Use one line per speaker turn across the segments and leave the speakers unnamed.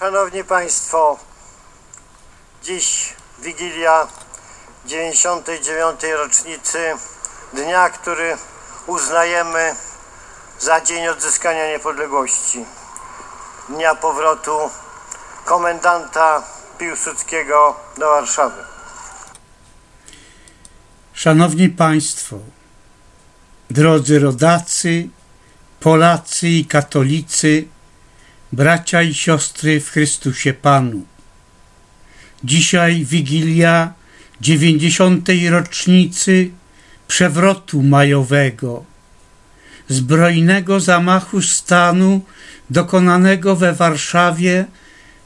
Szanowni Państwo, dziś Wigilia 99. rocznicy dnia, który uznajemy za dzień odzyskania niepodległości. Dnia powrotu komendanta Piłsudskiego do Warszawy.
Szanowni Państwo, drodzy rodacy, Polacy i katolicy, bracia i siostry w Chrystusie Panu. Dzisiaj Wigilia dziewięćdziesiątej rocznicy przewrotu majowego, zbrojnego zamachu stanu dokonanego we Warszawie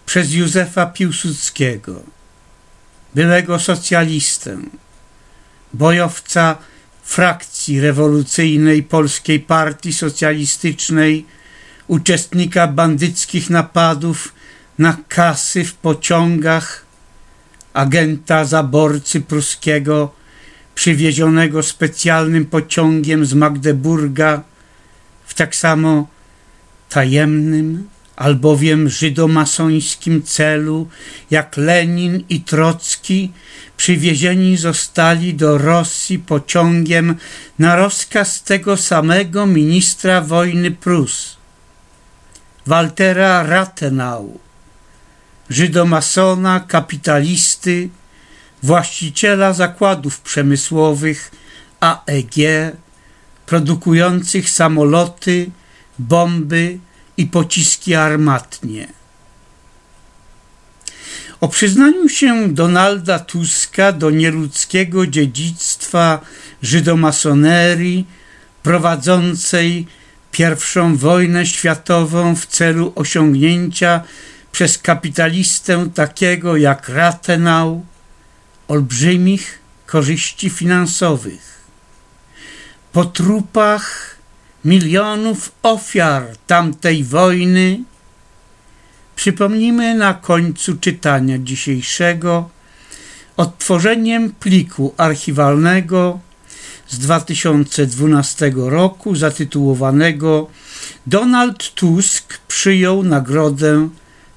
przez Józefa Piłsudskiego, byłego socjalistę, bojowca frakcji rewolucyjnej Polskiej Partii Socjalistycznej, uczestnika bandyckich napadów na kasy w pociągach, agenta zaborcy pruskiego przywiezionego specjalnym pociągiem z Magdeburga w tak samo tajemnym, albowiem żydomasońskim celu, jak Lenin i Trocki przywiezieni zostali do Rosji pociągiem na rozkaz tego samego ministra wojny Prus, Waltera Rathenau, żydomasona, kapitalisty, właściciela zakładów przemysłowych AEG, produkujących samoloty, bomby i pociski armatnie. O przyznaniu się Donalda Tuska do nieludzkiego dziedzictwa żydomasonerii prowadzącej pierwszą wojnę światową w celu osiągnięcia przez kapitalistę takiego jak Rathenau olbrzymich korzyści finansowych. Po trupach milionów ofiar tamtej wojny przypomnimy na końcu czytania dzisiejszego odtworzeniem pliku archiwalnego z 2012 roku zatytułowanego Donald Tusk przyjął nagrodę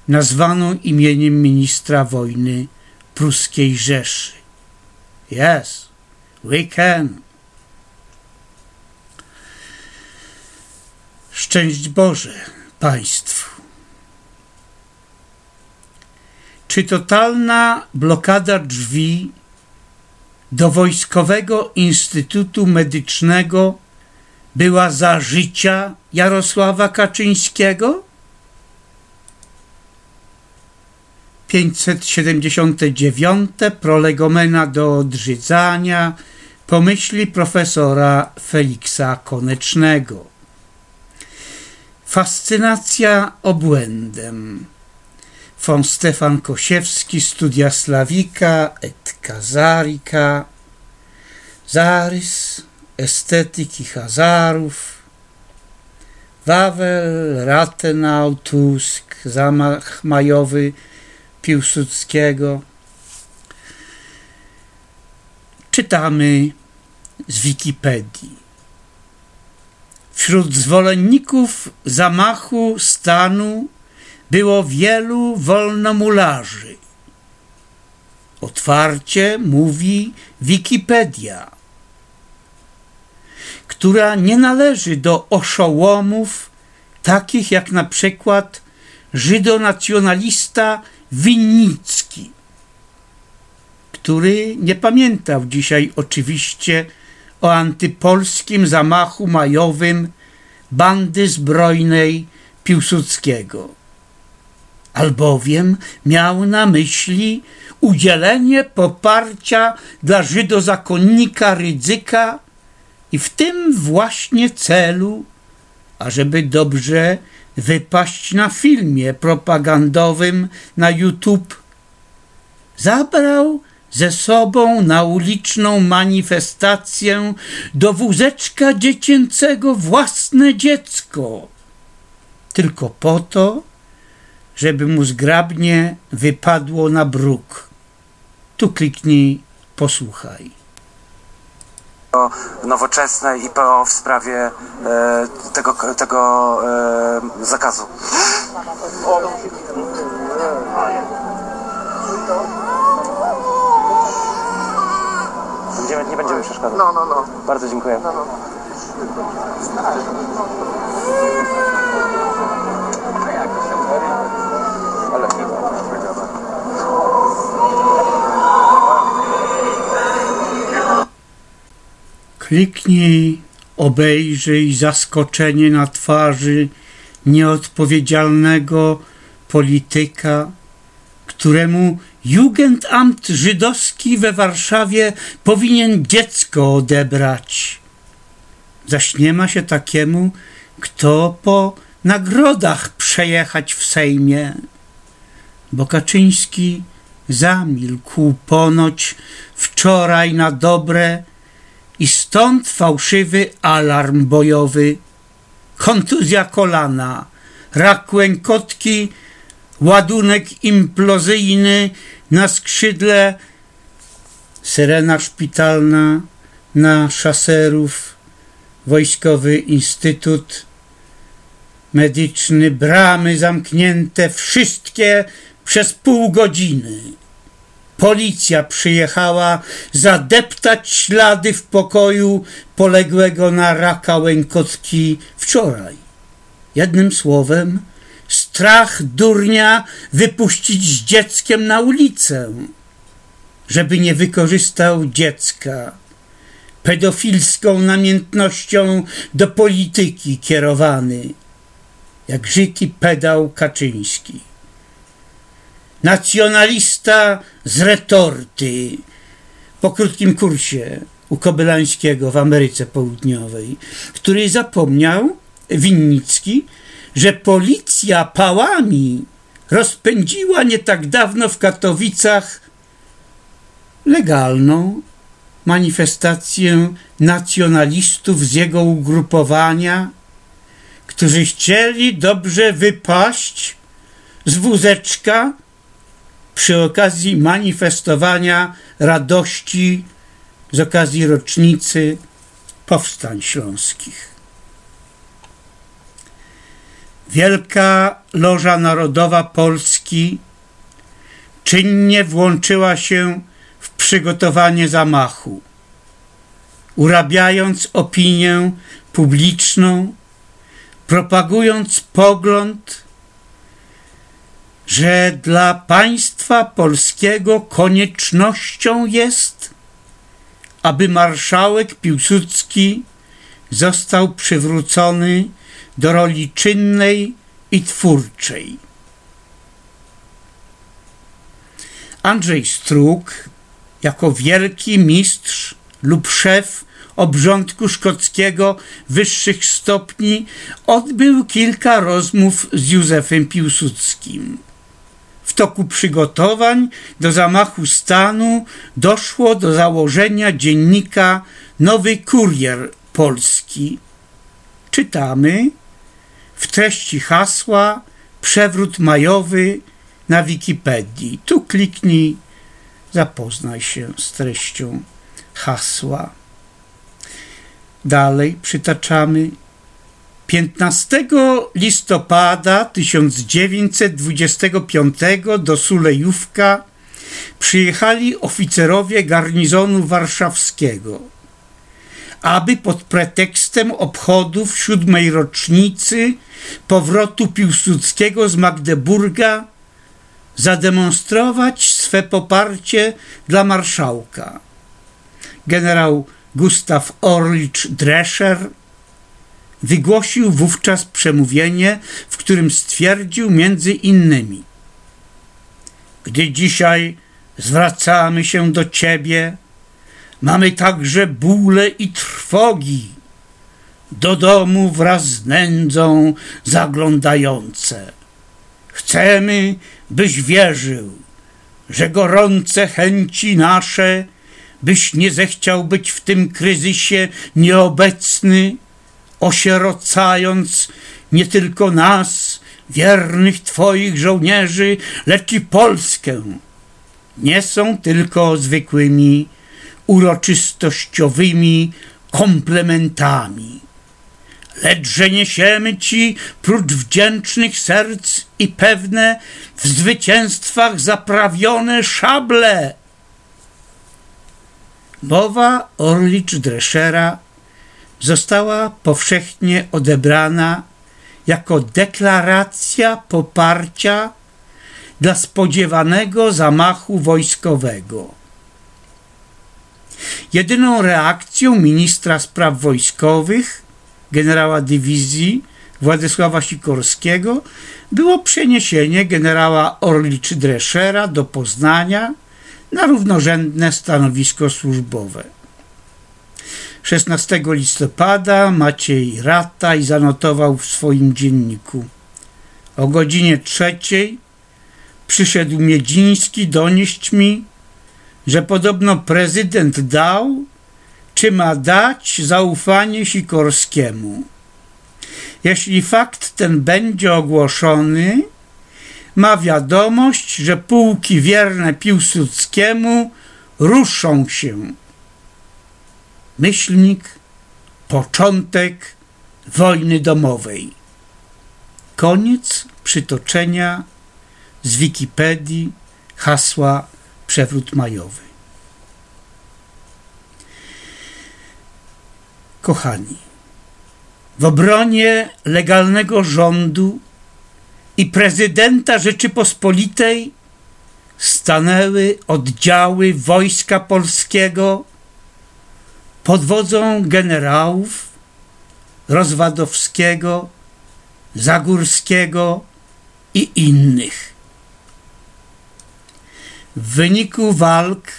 nazwaną imieniem ministra wojny pruskiej Rzeszy. Yes, we can. Szczęść Boże Państwu. Czy totalna blokada drzwi do Wojskowego Instytutu Medycznego była za życia Jarosława Kaczyńskiego? 579 prolegomena do odrzydzania pomyśli profesora Feliksa Konecznego. Fascynacja obłędem. Von Stefan Kosiewski, Studia Slawika et Kazarika, Zarys estetyki Hazarów, Wawel, Rathenau, Tusk, zamach majowy Piłsudskiego. Czytamy z Wikipedii. Wśród zwolenników zamachu stanu było wielu wolnomularzy. Otwarcie mówi Wikipedia, która nie należy do oszołomów takich jak na przykład żydonacjonalista Winnicki, który nie pamiętał dzisiaj oczywiście o antypolskim zamachu majowym bandy zbrojnej Piłsudskiego, albowiem miał na myśli udzielenie poparcia dla żydozakonnika Rydzyka i w tym właśnie celu, ażeby dobrze wypaść na filmie propagandowym na YouTube, zabrał ze sobą na uliczną manifestację do wózeczka dziecięcego własne dziecko, tylko po to, żeby mu zgrabnie wypadło na bruk. Tu kliknij, posłuchaj.
O nowoczesnej IPO w sprawie e, tego, tego e, zakazu. Będziemy, nie będziemy przeszkadzać. No, no, no. Bardzo dziękuję. No, no.
Kliknij, obejrzyj zaskoczenie na twarzy nieodpowiedzialnego polityka, któremu Jugendamt żydowski we Warszawie powinien dziecko odebrać. Zaś nie ma się takiemu, kto po nagrodach przejechać w Sejmie. Bo Kaczyński zamilkł ponoć wczoraj na dobre i stąd fałszywy alarm bojowy, kontuzja kolana, rak łękotki, ładunek implozyjny na skrzydle, syrena szpitalna na szaserów, wojskowy instytut medyczny, bramy zamknięte, wszystkie przez pół godziny. Policja przyjechała zadeptać ślady w pokoju poległego na raka łękotki wczoraj. Jednym słowem, strach durnia wypuścić z dzieckiem na ulicę, żeby nie wykorzystał dziecka pedofilską namiętnością do polityki kierowany, jak żyki pedał Kaczyński. Nacjonalista z retorty. Po krótkim kursie u Kobylańskiego w Ameryce Południowej, który zapomniał, Winnicki, że policja pałami rozpędziła nie tak dawno w Katowicach legalną manifestację nacjonalistów z jego ugrupowania, którzy chcieli dobrze wypaść z wózeczka przy okazji manifestowania radości z okazji rocznicy powstań śląskich. Wielka Loża Narodowa Polski czynnie włączyła się w przygotowanie zamachu, urabiając opinię publiczną, propagując pogląd, że dla państwa polskiego koniecznością jest, aby marszałek Piłsudski został przywrócony do roli czynnej i twórczej. Andrzej Struk, jako wielki mistrz lub szef obrządku szkockiego wyższych stopni, odbył kilka rozmów z Józefem Piłsudskim. Toku przygotowań do zamachu stanu doszło do założenia dziennika Nowy Kurier Polski. Czytamy w treści hasła przewrót majowy na Wikipedii. Tu kliknij, zapoznaj się z treścią hasła. Dalej przytaczamy 15 listopada 1925 do Sulejówka przyjechali oficerowie garnizonu warszawskiego, aby pod pretekstem obchodów siódmej rocznicy powrotu Piłsudskiego z Magdeburga zademonstrować swe poparcie dla marszałka. Generał Gustav Orlicz Drescher wygłosił wówczas przemówienie, w którym stwierdził między innymi Gdy dzisiaj zwracamy się do Ciebie, mamy także bóle i trwogi, do domu wraz z nędzą zaglądające. Chcemy, byś wierzył, że gorące chęci nasze, byś nie zechciał być w tym kryzysie nieobecny, osierocając nie tylko nas, wiernych Twoich żołnierzy, lecz i Polskę. Nie są tylko zwykłymi, uroczystościowymi komplementami, lecz że niesiemy Ci prócz wdzięcznych serc i pewne w zwycięstwach zaprawione szable. Mowa Orlicz Dreschera została powszechnie odebrana jako deklaracja poparcia dla spodziewanego zamachu wojskowego. Jedyną reakcją ministra spraw wojskowych, generała dywizji Władysława Sikorskiego, było przeniesienie generała Orlicz-Dreschera do Poznania na równorzędne stanowisko służbowe. 16 listopada Maciej Rataj zanotował w swoim dzienniku. O godzinie trzeciej przyszedł Miedziński donieść mi, że podobno prezydent dał, czy ma dać zaufanie Sikorskiemu. Jeśli fakt ten będzie ogłoszony, ma wiadomość, że pułki wierne Piłsudskiemu ruszą się. Myślnik, początek wojny domowej. Koniec przytoczenia z Wikipedii hasła przewrót majowy. Kochani, w obronie legalnego rządu i prezydenta Rzeczypospolitej stanęły oddziały Wojska Polskiego pod wodzą generałów Rozwadowskiego, Zagórskiego i innych. W wyniku walk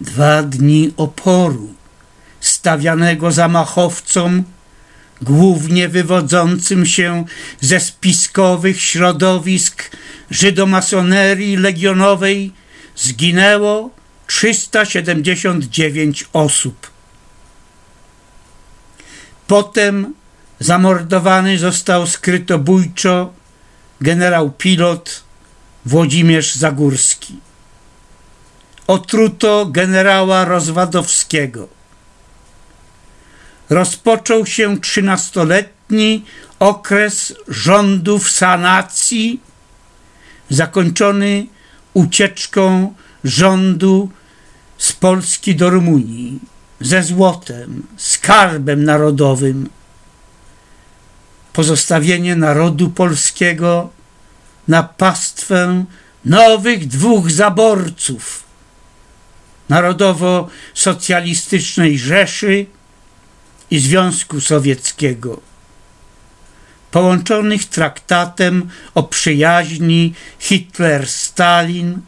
dwa dni oporu stawianego zamachowcom głównie wywodzącym się ze spiskowych środowisk żydomasonerii legionowej zginęło 379 osób. Potem zamordowany został skrytobójczo generał pilot Włodzimierz Zagórski. Otruto generała Rozwadowskiego. Rozpoczął się trzynastoletni okres rządów sanacji, zakończony ucieczką rządu z Polski do Rumunii ze złotem, skarbem narodowym. Pozostawienie narodu polskiego na pastwę nowych dwóch zaborców Narodowo-Socjalistycznej Rzeszy i Związku Sowieckiego, połączonych traktatem o przyjaźni Hitler-Stalin,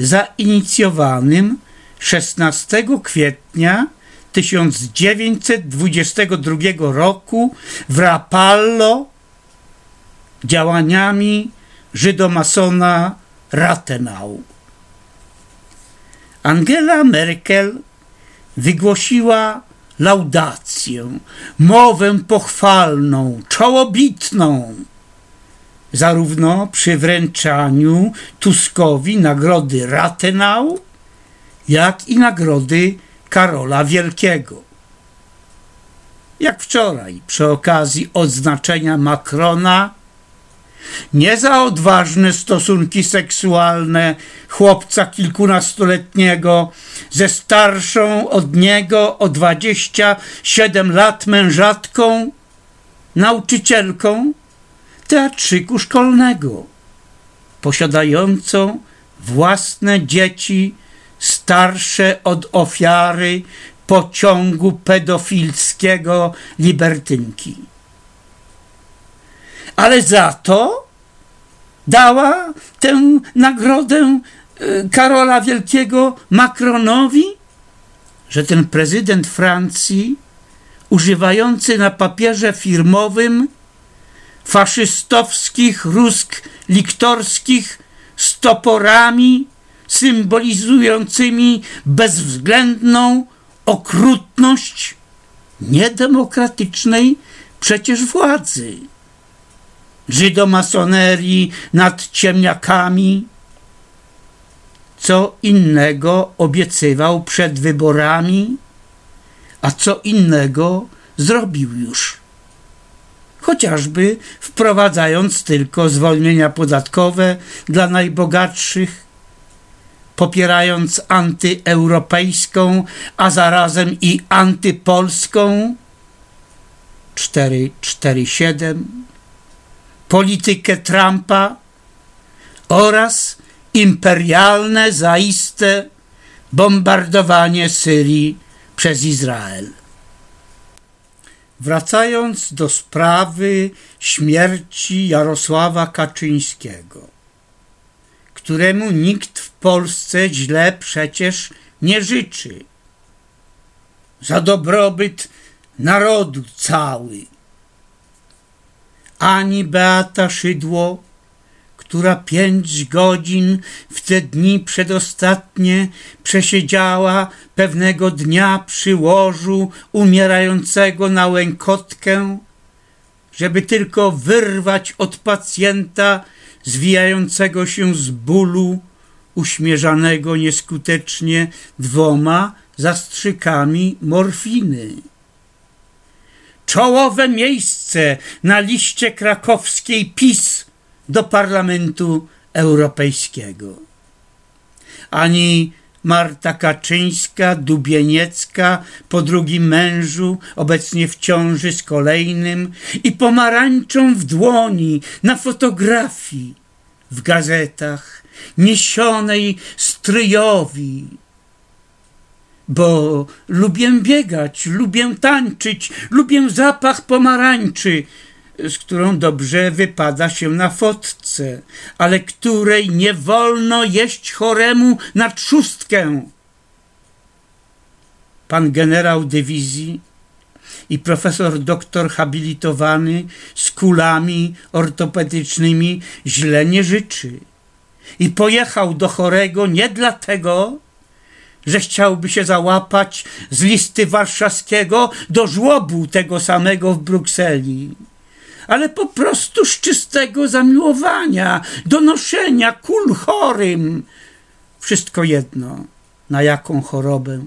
zainicjowanym 16 kwietnia 1922 roku w Rapallo działaniami żydomasona Rathenau. Angela Merkel wygłosiła laudację, mowę pochwalną, czołobitną, zarówno przy wręczaniu Tuskowi nagrody Rathenau, jak i nagrody Karola Wielkiego. Jak wczoraj przy okazji odznaczenia Macrona nie za odważne stosunki seksualne chłopca kilkunastoletniego ze starszą od niego o 27 lat mężatką, nauczycielką teatrzyku szkolnego, posiadającą własne dzieci starsze od ofiary pociągu pedofilskiego libertynki. Ale za to dała tę nagrodę e, Karola Wielkiego Macronowi, że ten prezydent Francji, używający na papierze firmowym faszystowskich rusk liktorskich z toporami symbolizującymi bezwzględną okrutność niedemokratycznej przecież władzy żydomasonerii nad ciemniakami. Co innego obiecywał przed wyborami, a co innego zrobił już. Chociażby wprowadzając tylko zwolnienia podatkowe dla najbogatszych, popierając antyeuropejską, a zarazem i antypolską 447, politykę Trumpa oraz imperialne zaiste bombardowanie Syrii przez Izrael. Wracając do sprawy śmierci Jarosława Kaczyńskiego, któremu nikt w Polsce źle przecież nie życzy. Za dobrobyt narodu cały. Ani Beata Szydło, która pięć godzin w te dni przedostatnie przesiedziała pewnego dnia przy łożu umierającego na łękotkę, żeby tylko wyrwać od pacjenta zwijającego się z bólu, uśmierzanego nieskutecznie dwoma zastrzykami morfiny. Czołowe miejsce na liście krakowskiej PiS do Parlamentu Europejskiego. Ani Marta Kaczyńska, Dubieniecka, po drugim mężu, obecnie w ciąży z kolejnym i pomarańczą w dłoni na fotografii w gazetach, niesionej stryjowi. Bo lubię biegać, lubię tańczyć, lubię zapach pomarańczy, z którą dobrze wypada się na fotce, ale której nie wolno jeść choremu na trzustkę. Pan generał dywizji i profesor doktor habilitowany z kulami ortopedycznymi źle nie życzy. I pojechał do chorego nie dlatego, że chciałby się załapać z listy warszawskiego do żłobu tego samego w Brukseli ale po prostu z czystego zamiłowania, donoszenia kul chorym. Wszystko jedno, na jaką chorobę.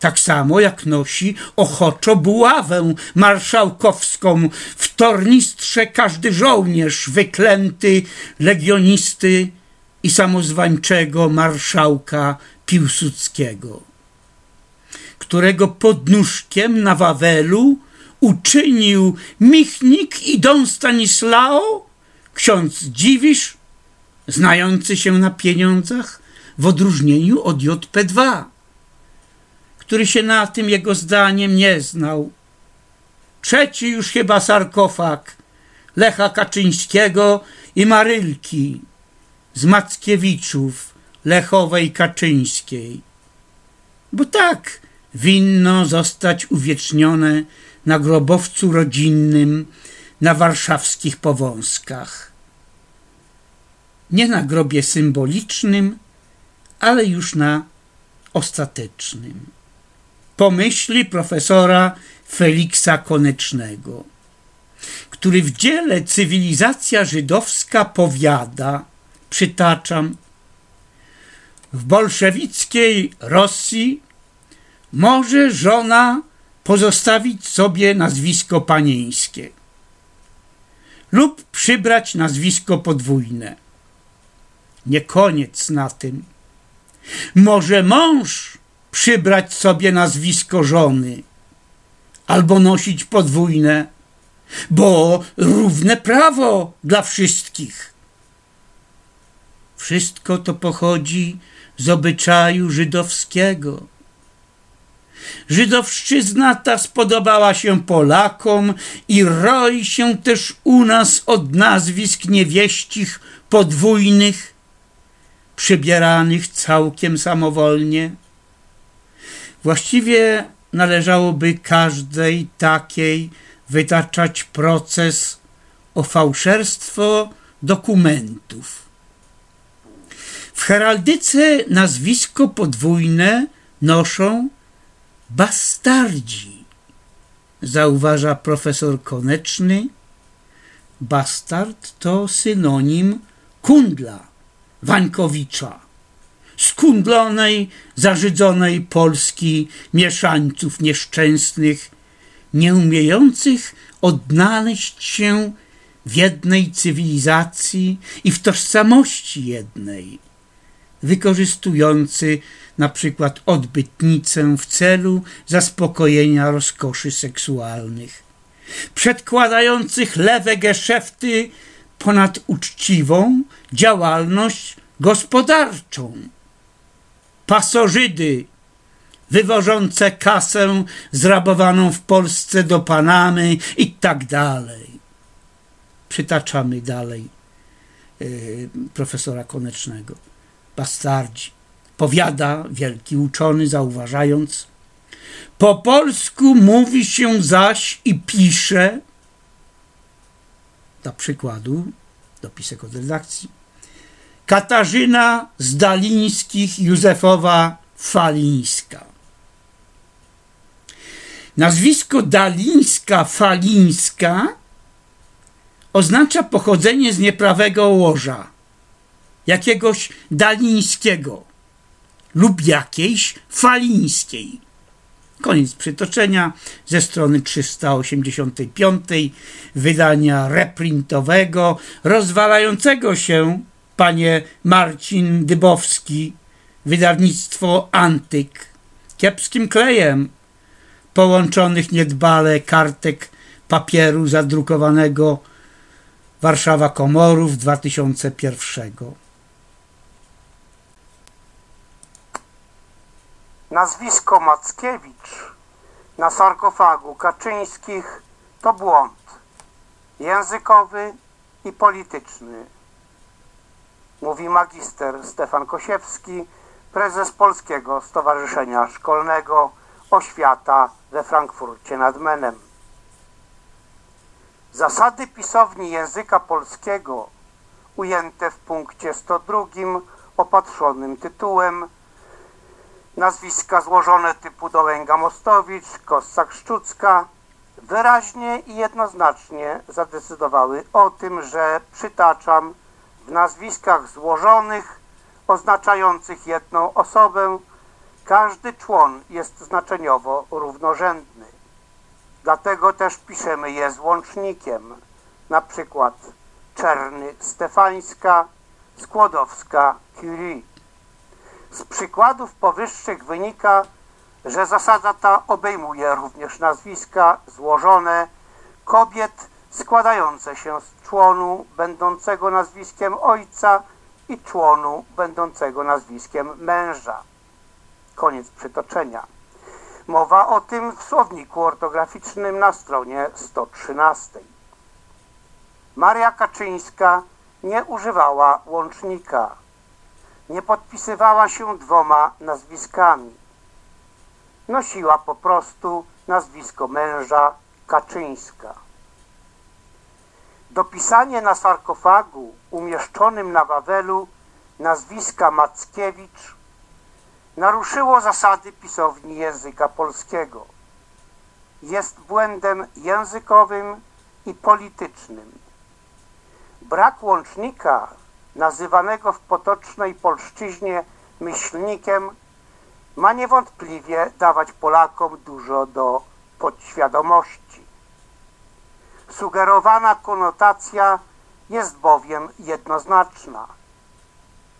Tak samo jak nosi ochoczo buławę marszałkowską w tornistrze każdy żołnierz wyklęty legionisty i samozwańczego marszałka Piłsudskiego, którego podnóżkiem na Wawelu uczynił Michnik i Don Stanislao, ksiądz Dziwisz, znający się na pieniądzach, w odróżnieniu od JP2, który się na tym jego zdaniem nie znał. Trzeci już chyba sarkofag Lecha Kaczyńskiego i Marylki z Mackiewiczów, Lechowej Kaczyńskiej. Bo tak winno zostać uwiecznione na grobowcu rodzinnym na warszawskich powązkach. Nie na grobie symbolicznym, ale już na ostatecznym. Pomyśli profesora Feliksa Konecznego, który w dziele Cywilizacja Żydowska powiada, przytaczam, w bolszewickiej Rosji może żona pozostawić sobie nazwisko panieńskie lub przybrać nazwisko podwójne. Nie koniec na tym. Może mąż przybrać sobie nazwisko żony albo nosić podwójne, bo równe prawo dla wszystkich. Wszystko to pochodzi z obyczaju żydowskiego Żydowszczyzna ta spodobała się Polakom i roi się też u nas od nazwisk niewieścich podwójnych, przybieranych całkiem samowolnie. Właściwie należałoby każdej takiej wytaczać proces o fałszerstwo dokumentów. W heraldyce nazwisko podwójne noszą Bastardzi, zauważa profesor Koneczny. Bastard to synonim kundla, Wańkowicza, skundlonej, zażydzonej Polski mieszańców nieszczęsnych, nieumiejących odnaleźć się w jednej cywilizacji i w tożsamości jednej,
wykorzystujący na przykład odbytnicę w celu zaspokojenia rozkoszy seksualnych, przedkładających lewe geszefty ponad uczciwą działalność gospodarczą, pasożydy wywożące kasę zrabowaną w Polsce do Panamy i tak dalej. Przytaczamy dalej yy, profesora Konecznego. Bastardzi. Powiada wielki uczony, zauważając, po polsku mówi się zaś i pisze, dla przykładu, dopisek od redakcji, Katarzyna Zdalińskich Józefowa Falińska. Nazwisko Dalińska-Falińska oznacza pochodzenie z nieprawego łoża, jakiegoś Dalińskiego lub jakiejś Falińskiej. Koniec przytoczenia ze strony 385 wydania reprintowego, rozwalającego się, panie Marcin Dybowski, wydawnictwo Antyk, kiepskim klejem połączonych niedbale kartek papieru zadrukowanego Warszawa Komorów 2001.
Nazwisko Mackiewicz na sarkofagu Kaczyńskich to błąd językowy i polityczny. Mówi magister Stefan Kosiewski, prezes Polskiego Stowarzyszenia Szkolnego Oświata we Frankfurcie nad Menem. Zasady pisowni języka polskiego ujęte w punkcie 102 opatrzonym tytułem nazwiska złożone typu Dołęga-Mostowicz, Kossak-Szczucka wyraźnie i jednoznacznie zadecydowały o tym, że przytaczam w nazwiskach złożonych oznaczających jedną osobę każdy człon jest znaczeniowo równorzędny. Dlatego też piszemy je z łącznikiem, na przykład Czerny Stefańska, Skłodowska Curie. Z przykładów powyższych wynika, że zasada ta obejmuje również nazwiska złożone kobiet składające się z członu będącego nazwiskiem ojca i członu będącego nazwiskiem męża. Koniec przytoczenia. Mowa o tym w słowniku ortograficznym na stronie 113. Maria Kaczyńska nie używała łącznika. Nie podpisywała się dwoma nazwiskami. Nosiła po prostu nazwisko męża Kaczyńska. Dopisanie na sarkofagu umieszczonym na Wawelu nazwiska Mackiewicz naruszyło zasady pisowni języka polskiego. Jest błędem językowym i politycznym. Brak łącznika, nazywanego w potocznej polszczyźnie myślnikiem, ma niewątpliwie dawać Polakom dużo do podświadomości. Sugerowana konotacja jest bowiem jednoznaczna.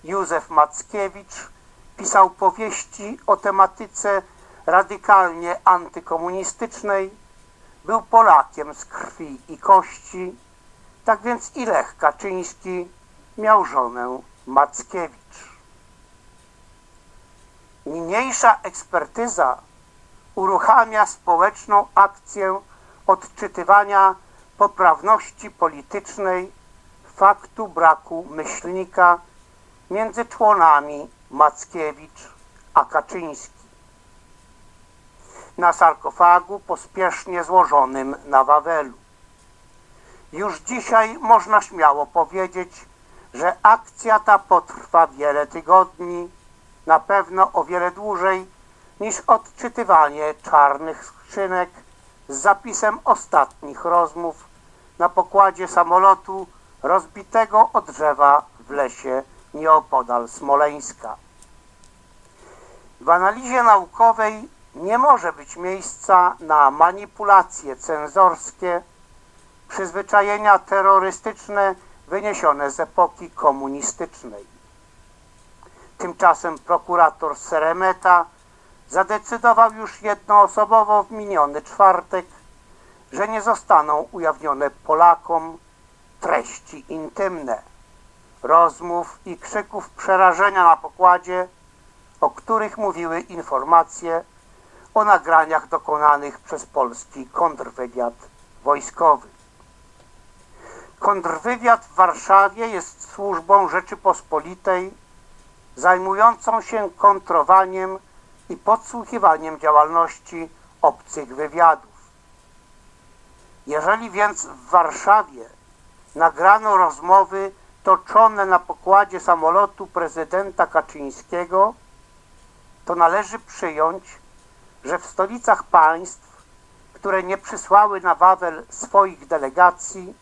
Józef Mackiewicz pisał powieści o tematyce radykalnie antykomunistycznej, był Polakiem z krwi i kości, tak więc i Lech Kaczyński miał żonę Mackiewicz. Niniejsza ekspertyza uruchamia społeczną akcję odczytywania poprawności politycznej faktu braku myślnika między członami Mackiewicz a Kaczyński. Na sarkofagu pospiesznie złożonym na Wawelu. Już dzisiaj można śmiało powiedzieć, że akcja ta potrwa wiele tygodni, na pewno o wiele dłużej niż odczytywanie czarnych skrzynek z zapisem ostatnich rozmów na pokładzie samolotu rozbitego od drzewa w lesie nieopodal Smoleńska. W analizie naukowej nie może być miejsca na manipulacje cenzorskie, przyzwyczajenia terrorystyczne wyniesione z epoki komunistycznej. Tymczasem prokurator Seremeta zadecydował już jednoosobowo w miniony czwartek, że nie zostaną ujawnione Polakom treści intymne, rozmów i krzyków przerażenia na pokładzie, o których mówiły informacje o nagraniach dokonanych przez polski kontrwywiad wojskowy. Kontrwywiad w Warszawie jest służbą Rzeczypospolitej zajmującą się kontrowaniem i podsłuchiwaniem działalności obcych wywiadów. Jeżeli więc w Warszawie nagrano rozmowy toczone na pokładzie samolotu prezydenta Kaczyńskiego, to należy przyjąć, że w stolicach państw, które nie przysłały na Wawel swoich delegacji,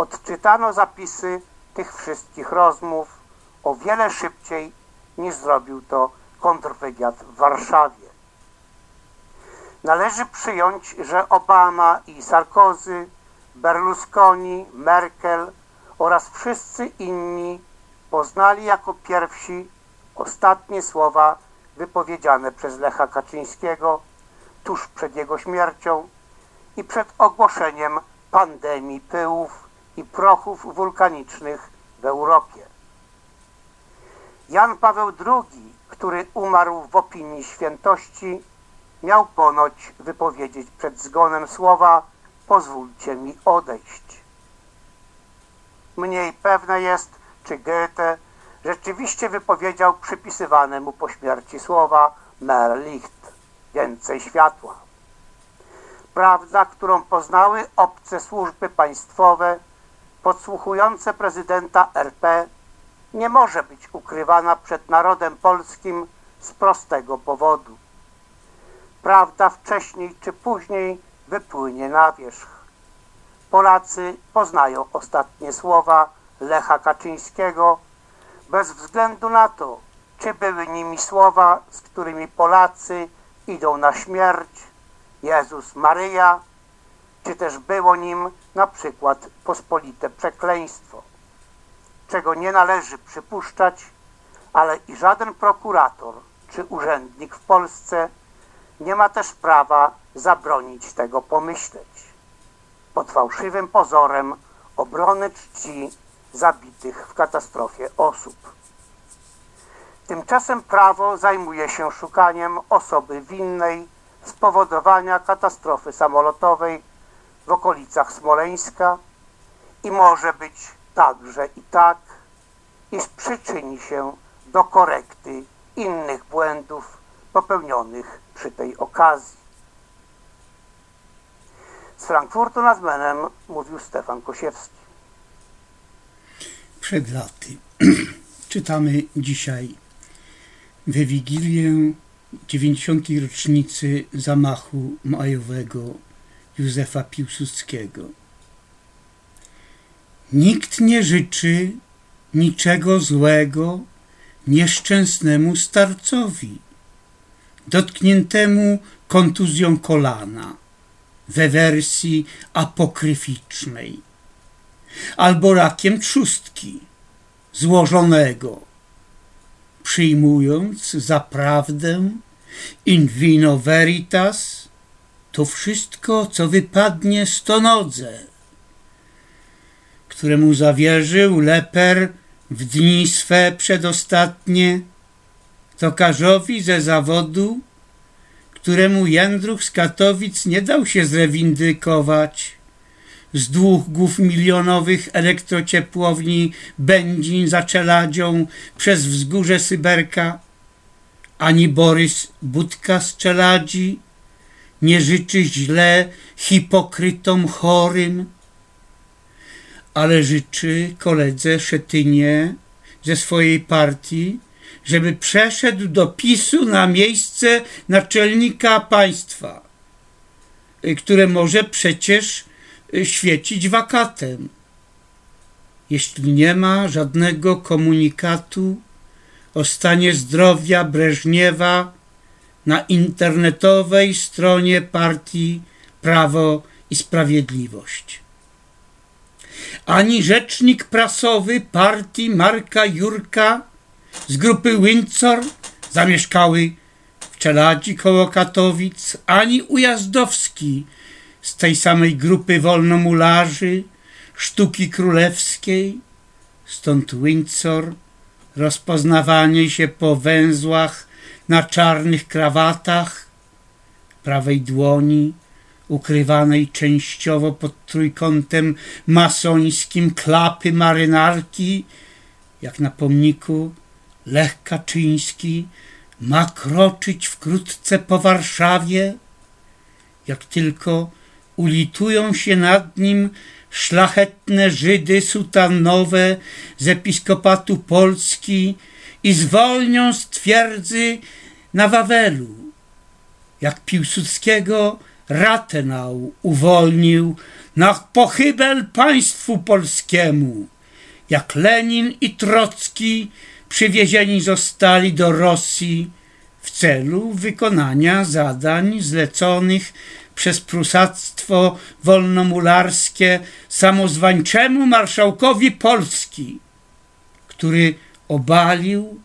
odczytano zapisy tych wszystkich rozmów o wiele szybciej niż zrobił to kontrwywiad w Warszawie. Należy przyjąć, że Obama i Sarkozy, Berlusconi, Merkel oraz wszyscy inni poznali jako pierwsi ostatnie słowa wypowiedziane przez Lecha Kaczyńskiego tuż przed jego śmiercią i przed ogłoszeniem pandemii pyłów i prochów wulkanicznych w Europie. Jan Paweł II, który umarł w opinii świętości, miał ponoć wypowiedzieć przed zgonem słowa pozwólcie mi odejść. Mniej pewne jest, czy Goethe rzeczywiście wypowiedział przypisywane mu po śmierci słowa mehr Licht, więcej światła. Prawda, którą poznały obce służby państwowe podsłuchujące prezydenta RP nie może być ukrywana przed narodem polskim z prostego powodu. Prawda wcześniej czy później wypłynie na wierzch. Polacy poznają ostatnie słowa Lecha Kaczyńskiego bez względu na to, czy były nimi słowa, z którymi Polacy idą na śmierć, Jezus Maryja, czy też było nim na przykład pospolite przekleństwo czego nie należy przypuszczać, ale i żaden prokurator czy urzędnik w Polsce nie ma też prawa zabronić tego pomyśleć. Pod fałszywym pozorem obrony czci zabitych w katastrofie osób. Tymczasem prawo zajmuje się szukaniem osoby winnej spowodowania katastrofy samolotowej w okolicach Smoleńska i może być także i tak, iż przyczyni się do korekty innych błędów popełnionych przy tej okazji. Z Frankfurtu nad Menem mówił Stefan Kosiewski.
Przed laty czytamy dzisiaj we Wigilię 90. rocznicy zamachu majowego Józefa Piłsudskiego. Nikt nie życzy niczego złego nieszczęsnemu starcowi, dotkniętemu kontuzją kolana we wersji apokryficznej, albo rakiem trzustki złożonego, przyjmując za prawdę in vino veritas to wszystko, co wypadnie stonodze któremu zawierzył leper w dni swe przedostatnie, tokarzowi ze zawodu, któremu Jędruch z Katowic nie dał się zrewindykować. Z długów milionowych elektrociepłowni Będzin za Czeladzią przez wzgórze Syberka, ani Borys Budka z Czeladzi nie życzy źle hipokrytom chorym, ale życzy koledze Szetynie ze swojej partii, żeby przeszedł do PiSu na miejsce naczelnika państwa, y, które może przecież y, świecić wakatem. Jeśli nie ma żadnego komunikatu o stanie zdrowia Breżniewa na internetowej stronie partii Prawo i Sprawiedliwość. Ani rzecznik prasowy partii Marka Jurka
z grupy Windsor zamieszkały w Czeladzi koło Katowic, ani Ujazdowski z tej samej grupy wolnomularzy sztuki królewskiej, stąd Windsor, rozpoznawanie się po węzłach na czarnych krawatach, prawej dłoni, ukrywanej częściowo pod trójkątem masońskim klapy marynarki, jak na pomniku Lech Kaczyński ma kroczyć wkrótce po Warszawie, jak tylko ulitują się nad nim szlachetne Żydy sutanowe z episkopatu Polski i zwolnią z twierdzy na Wawelu, jak Piłsudskiego Rathenau uwolnił na pochybel państwu polskiemu, jak Lenin i Trocki przywiezieni zostali do Rosji w celu wykonania zadań zleconych przez prusactwo wolnomularskie samozwańczemu marszałkowi Polski, który obalił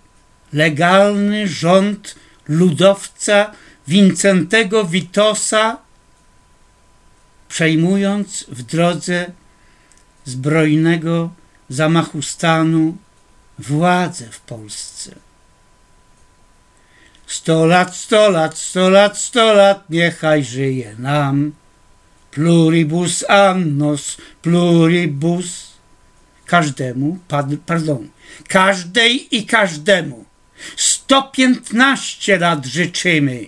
legalny rząd ludowca Wincentego Witosa, przejmując w drodze zbrojnego zamachu stanu władzę w Polsce. Sto lat, sto lat, sto lat, sto lat, niechaj żyje nam. Pluribus annos, pluribus. Każdemu, pardon, każdej i każdemu. Sto piętnaście lat życzymy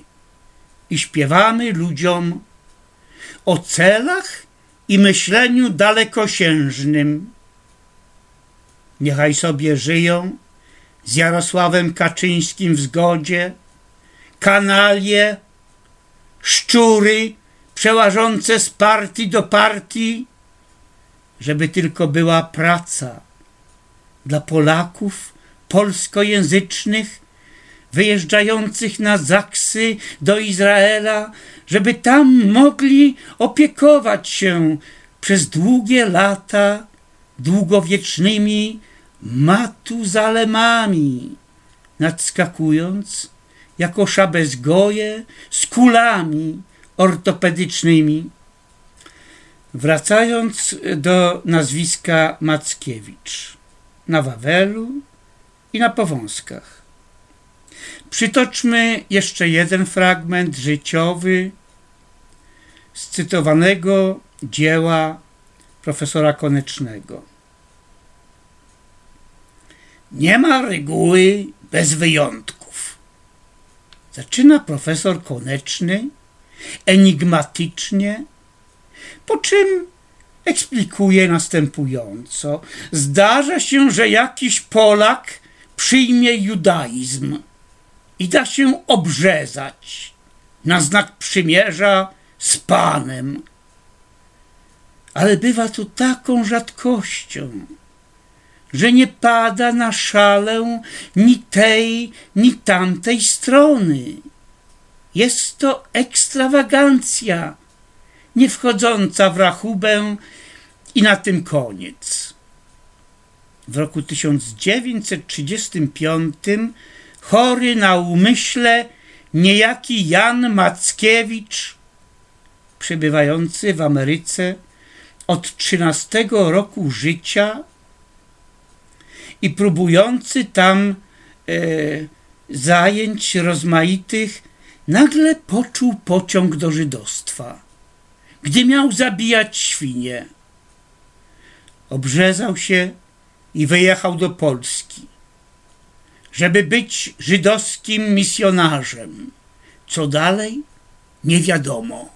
i śpiewamy ludziom o celach i myśleniu dalekosiężnym. Niechaj sobie żyją z Jarosławem Kaczyńskim w zgodzie, kanalie, szczury przełażące z partii do partii, żeby tylko była praca dla Polaków polskojęzycznych wyjeżdżających na Zaksy do Izraela, żeby tam mogli opiekować się przez długie lata długowiecznymi matuzalemami, nadskakując jako szabezgoje z kulami ortopedycznymi. Wracając do nazwiska Mackiewicz na Wawelu i na Powązkach. Przytoczmy jeszcze jeden fragment życiowy z cytowanego dzieła profesora Konecznego. Nie ma reguły bez wyjątków. Zaczyna profesor Koneczny enigmatycznie, po czym eksplikuje następująco. Zdarza się, że jakiś Polak przyjmie judaizm i da się obrzezać na znak przymierza z Panem. Ale bywa to taką rzadkością, że nie pada na szalę ni tej, ni tamtej strony. Jest to ekstrawagancja, nie wchodząca w rachubę i na tym koniec. W roku 1935 chory na umyśle niejaki Jan Mackiewicz, przebywający w Ameryce od 13 roku życia i próbujący tam e, zajęć rozmaitych, nagle poczuł pociąg do żydostwa, gdy miał zabijać świnie. Obrzezał się i wyjechał do Polski żeby być żydowskim misjonarzem. Co dalej? Nie wiadomo.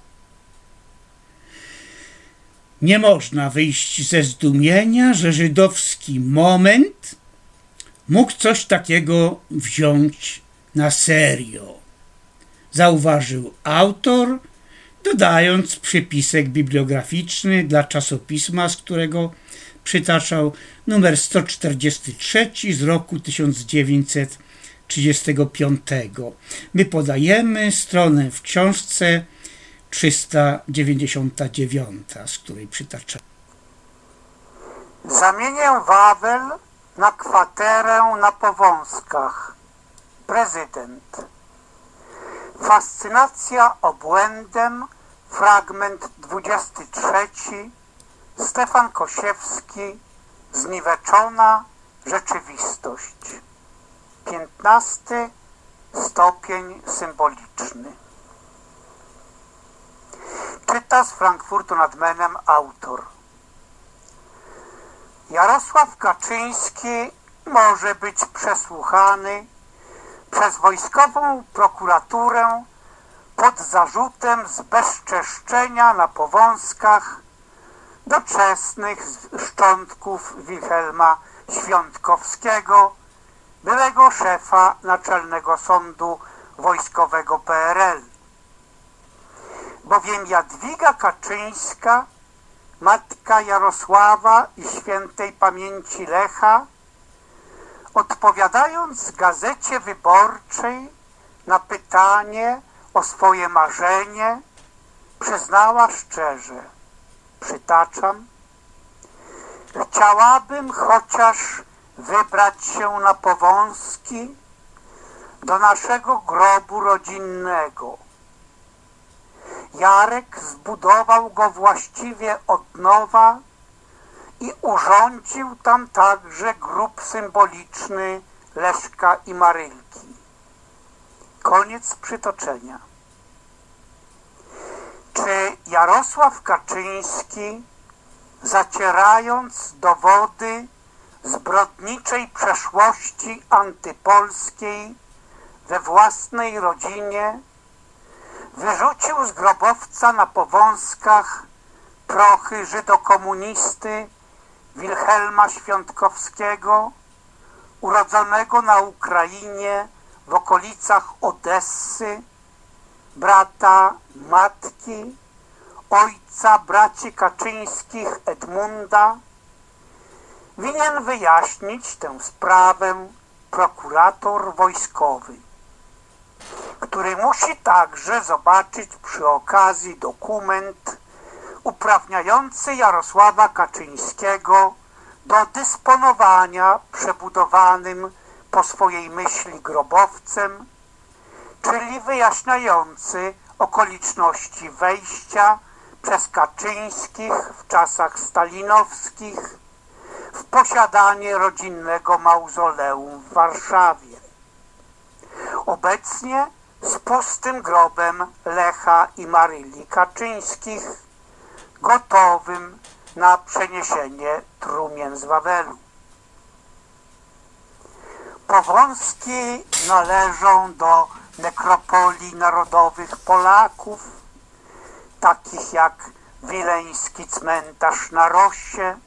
Nie można wyjść ze zdumienia, że żydowski moment mógł coś takiego wziąć na serio. Zauważył autor, dodając przypisek bibliograficzny dla czasopisma, z którego przytaczał numer 143 z roku 1935. My podajemy stronę w książce 399, z której przytaczamy.
Zamienię Wawel
na kwaterę na Powązkach. Prezydent. Fascynacja obłędem, fragment 23, Stefan Kosiewski, Zniweczona rzeczywistość. 15 stopień symboliczny. Czyta z Frankfurtu nad Menem autor. Jarosław Kaczyński może być przesłuchany przez wojskową prokuraturę pod zarzutem zbezczeszczenia na powązkach doczesnych szczątków Wilhelma Świątkowskiego, byłego szefa Naczelnego Sądu Wojskowego PRL. Bowiem Jadwiga Kaczyńska, matka Jarosława i świętej pamięci Lecha, odpowiadając gazecie wyborczej na pytanie o swoje marzenie, przyznała szczerze, przytaczam, chciałabym chociaż wybrać się na powązki do naszego grobu rodzinnego. Jarek zbudował go właściwie od nowa i urządził tam także grób symboliczny Leszka i Marylki. Koniec przytoczenia. Czy Jarosław Kaczyński, zacierając dowody zbrodniczej przeszłości antypolskiej we własnej rodzinie, wyrzucił z grobowca na powązkach prochy żydokomunisty Wilhelma Świątkowskiego, urodzonego na Ukrainie w okolicach Odessy, brata, matki, ojca braci Kaczyńskich Edmunda, winien wyjaśnić tę sprawę prokurator wojskowy, który musi także zobaczyć przy okazji dokument uprawniający Jarosława Kaczyńskiego do dysponowania przebudowanym po swojej myśli grobowcem, czyli wyjaśniający okoliczności wejścia przez Kaczyńskich w czasach stalinowskich w posiadanie rodzinnego mauzoleum w Warszawie. Obecnie z pustym grobem Lecha i Maryli Kaczyńskich, gotowym na przeniesienie trumien z Wawelu. Powązki należą do nekropolii narodowych Polaków, takich jak Wileński cmentarz na Rosie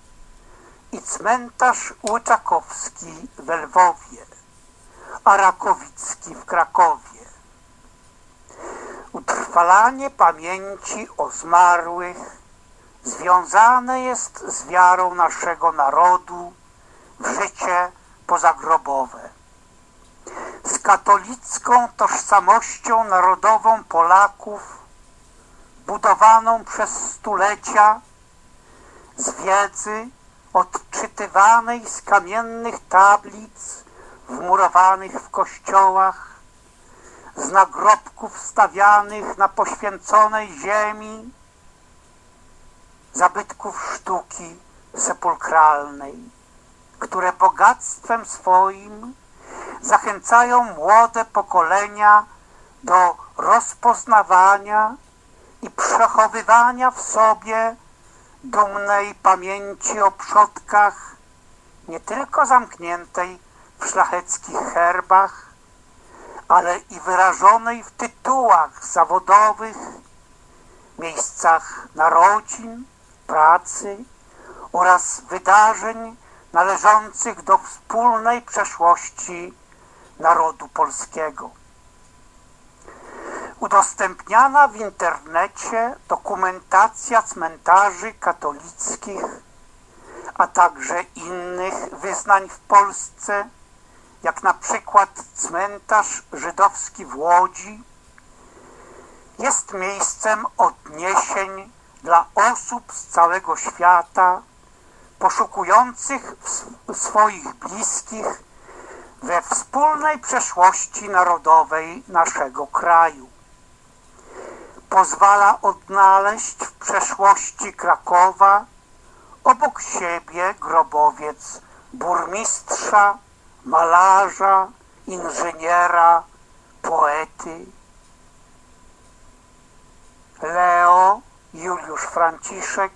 i cmentarz Łyczakowski w Lwowie, a Rakowicki w Krakowie. Utrwalanie pamięci o zmarłych związane jest z wiarą naszego narodu w życie pozagrobowe. Z katolicką tożsamością narodową Polaków, budowaną przez stulecia, z wiedzy odczytywanej z kamiennych tablic wmurowanych w kościołach, z nagrobków stawianych na poświęconej ziemi, zabytków sztuki sepulkralnej, które bogactwem swoim zachęcają młode pokolenia do rozpoznawania i przechowywania w sobie dumnej pamięci o przodkach, nie tylko zamkniętej w szlacheckich herbach, ale i wyrażonej w tytułach zawodowych, miejscach narodzin, pracy oraz wydarzeń należących do wspólnej przeszłości narodu polskiego. Udostępniana w internecie dokumentacja cmentarzy katolickich, a także innych wyznań w Polsce, jak na przykład cmentarz żydowski w Łodzi, jest miejscem odniesień dla osób z całego świata poszukujących swoich bliskich we wspólnej przeszłości narodowej naszego kraju. Pozwala odnaleźć w przeszłości Krakowa obok siebie grobowiec burmistrza, malarza, inżyniera, poety. Leo Juliusz Franciszek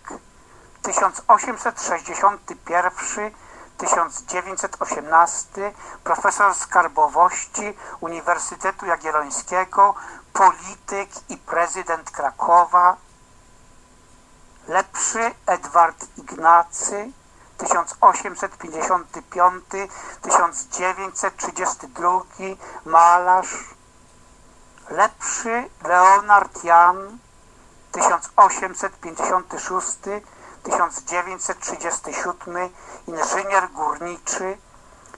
1861-1918 profesor skarbowości Uniwersytetu Jagiellońskiego, polityk i prezydent Krakowa, lepszy Edward Ignacy 1855-1932 malarz, lepszy Leonard Jan 1856-1937 inżynier górniczy,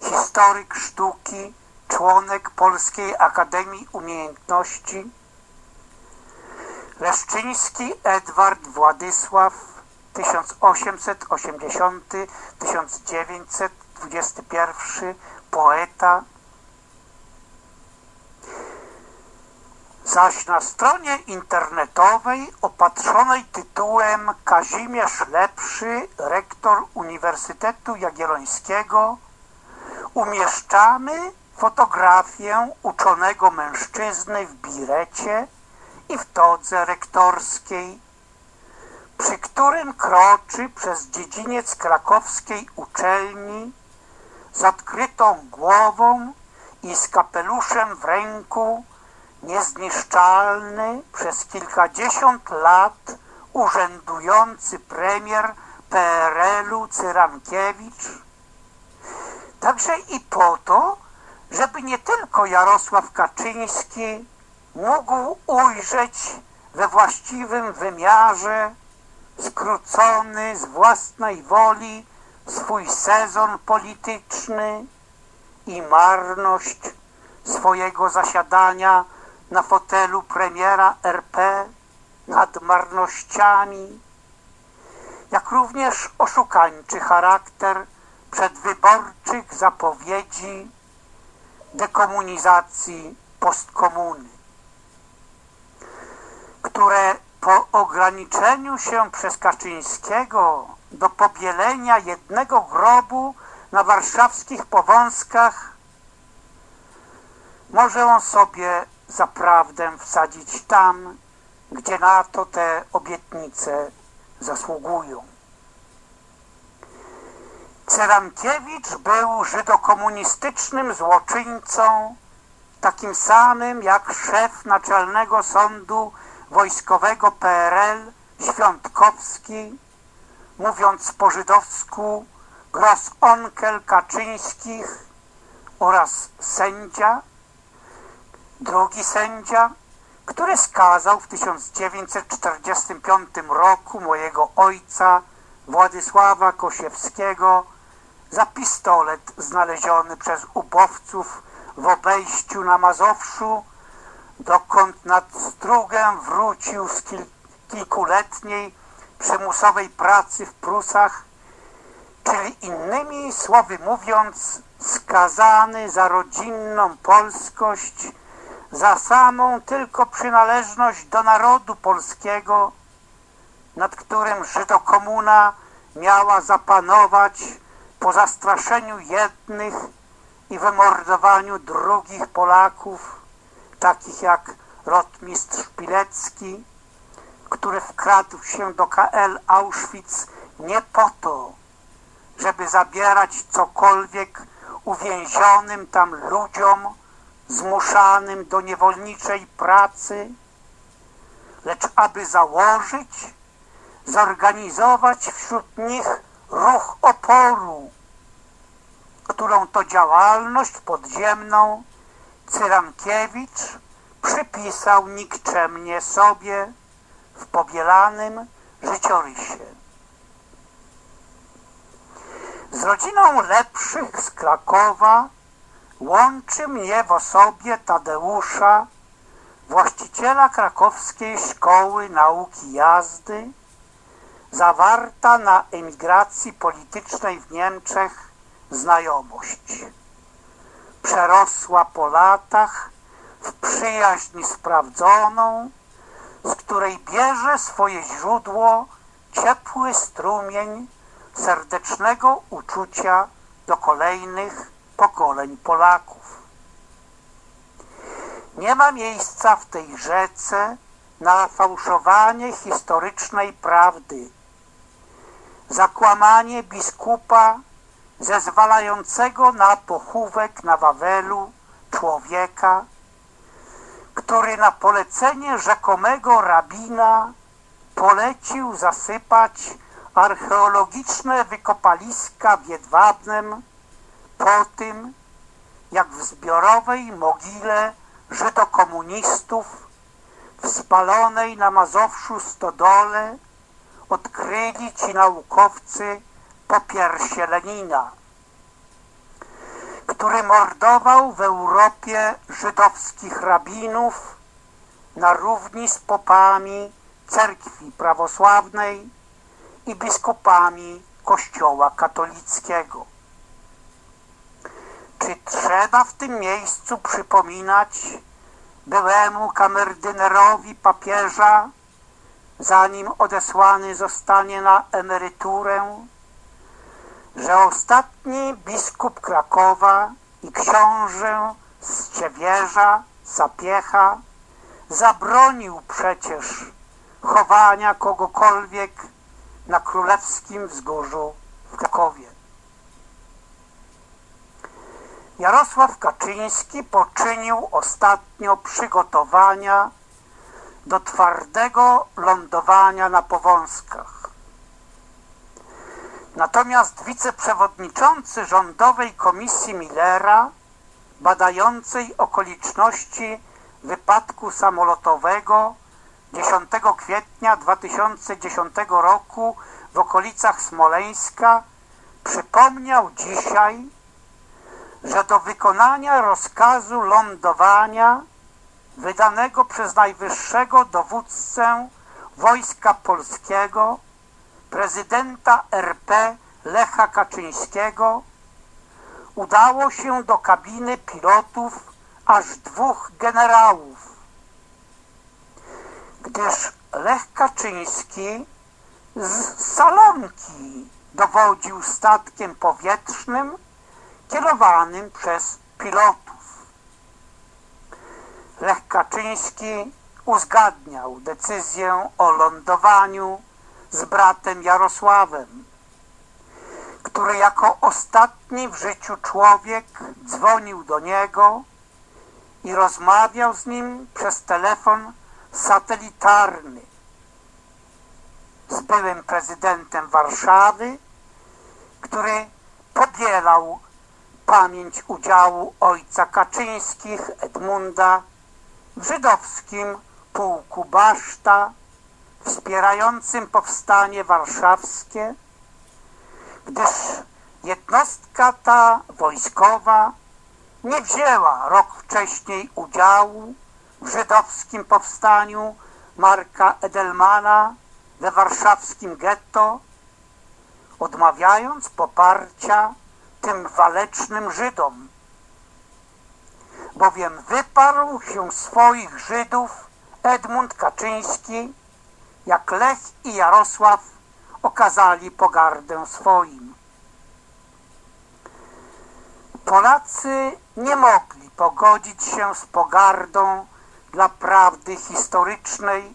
historyk sztuki, członek Polskiej Akademii Umiejętności, Leszczyński Edward Władysław 1880-1921 poeta, zaś na stronie internetowej opatrzonej tytułem Kazimierz Lepszy, rektor Uniwersytetu Jagiellońskiego, umieszczamy fotografię uczonego mężczyzny w birecie i w todze rektorskiej, przy którym kroczy przez dziedziniec krakowskiej uczelni z odkrytą głową i z kapeluszem w ręku niezniszczalny przez kilkadziesiąt lat urzędujący premier PRL-u Cyrankiewicz, także i po to, żeby nie tylko Jarosław Kaczyński mógł ujrzeć we właściwym wymiarze skrócony z własnej woli swój sezon polityczny i marność swojego zasiadania na fotelu premiera RP nad marnościami, jak również oszukańczy charakter przedwyborczych zapowiedzi dekomunizacji postkomuny, które po ograniczeniu się przez Kaczyńskiego do pobielenia jednego grobu na warszawskich powązkach może on sobie zaprawdę wsadzić tam, gdzie na to te obietnice zasługują. Cerankiewicz był żydokomunistycznym złoczyńcą, takim samym jak szef Naczelnego Sądu Wojskowego PRL Świątkowski, mówiąc po żydowsku Grossonkel Kaczyńskich oraz sędzia, drugi sędzia, który skazał w 1945 roku mojego ojca Władysława Kosiewskiego za pistolet znaleziony przez ubowców w obejściu na Mazowszu, dokąd nad strugę wrócił z kil kilkuletniej przymusowej pracy w Prusach, czyli innymi słowy mówiąc, skazany za rodzinną polskość, za samą tylko przynależność do narodu polskiego, nad którym Żydokomuna miała zapanować po zastraszeniu jednych i wymordowaniu drugich Polaków, takich jak rotmistrz Pilecki, który wkradł się do KL Auschwitz nie po to, żeby zabierać cokolwiek uwięzionym tam ludziom zmuszanym do niewolniczej pracy, lecz aby założyć, zorganizować wśród nich ruch oporu, którą to działalność podziemną Cyrankiewicz przypisał nikczemnie sobie w pobielanym życiorysie. Z rodziną lepszych z Krakowa łączy mnie w osobie Tadeusza, właściciela krakowskiej szkoły nauki jazdy, zawarta na emigracji politycznej w Niemczech znajomość. Przerosła po latach w przyjaźń sprawdzoną, z której bierze swoje źródło ciepły strumień serdecznego uczucia do kolejnych pokoleń Polaków. Nie ma miejsca w tej rzece na fałszowanie historycznej prawdy, zakłamanie biskupa zezwalającego na pochówek na Wawelu człowieka, który na polecenie rzekomego rabina polecił zasypać archeologiczne wykopaliska w Jedwabnem po tym, jak w zbiorowej mogile żydokomunistów w spalonej na Mazowszu stodole odkryli ci naukowcy popiersie Lenina, który mordował w Europie żydowskich rabinów na równi z popami cerkwi prawosławnej i biskupami kościoła katolickiego. Czy trzeba w tym miejscu przypominać byłemu kamerdynerowi papieża, zanim odesłany zostanie na emeryturę, że ostatni biskup Krakowa i książę z Ciewierza, Zapiecha, zabronił przecież chowania kogokolwiek na królewskim wzgórzu w Krakowie. Jarosław Kaczyński poczynił ostatnio przygotowania do twardego lądowania na Powązkach. Natomiast wiceprzewodniczący rządowej komisji Millera, badającej okoliczności wypadku samolotowego 10 kwietnia 2010 roku w okolicach Smoleńska, przypomniał dzisiaj, że do wykonania rozkazu lądowania wydanego przez najwyższego dowódcę Wojska Polskiego, prezydenta RP Lecha Kaczyńskiego, udało się do kabiny pilotów aż dwóch generałów, gdyż Lech Kaczyński z salonki dowodził statkiem powietrznym kierowanym przez pilotów. Lech Kaczyński uzgadniał decyzję o lądowaniu z bratem Jarosławem, który jako ostatni w życiu człowiek dzwonił do niego i rozmawiał z nim przez telefon satelitarny z byłym prezydentem Warszawy, który pobielał pamięć udziału ojca Kaczyńskich Edmunda w żydowskim pułku Baszta wspierającym powstanie warszawskie, gdyż jednostka ta wojskowa nie wzięła rok wcześniej udziału w żydowskim powstaniu Marka Edelmana we warszawskim getto, odmawiając poparcia tym walecznym Żydom, bowiem wyparł się swoich Żydów Edmund Kaczyński, jak Lech i Jarosław okazali pogardę swoim. Polacy nie mogli pogodzić się z pogardą dla prawdy historycznej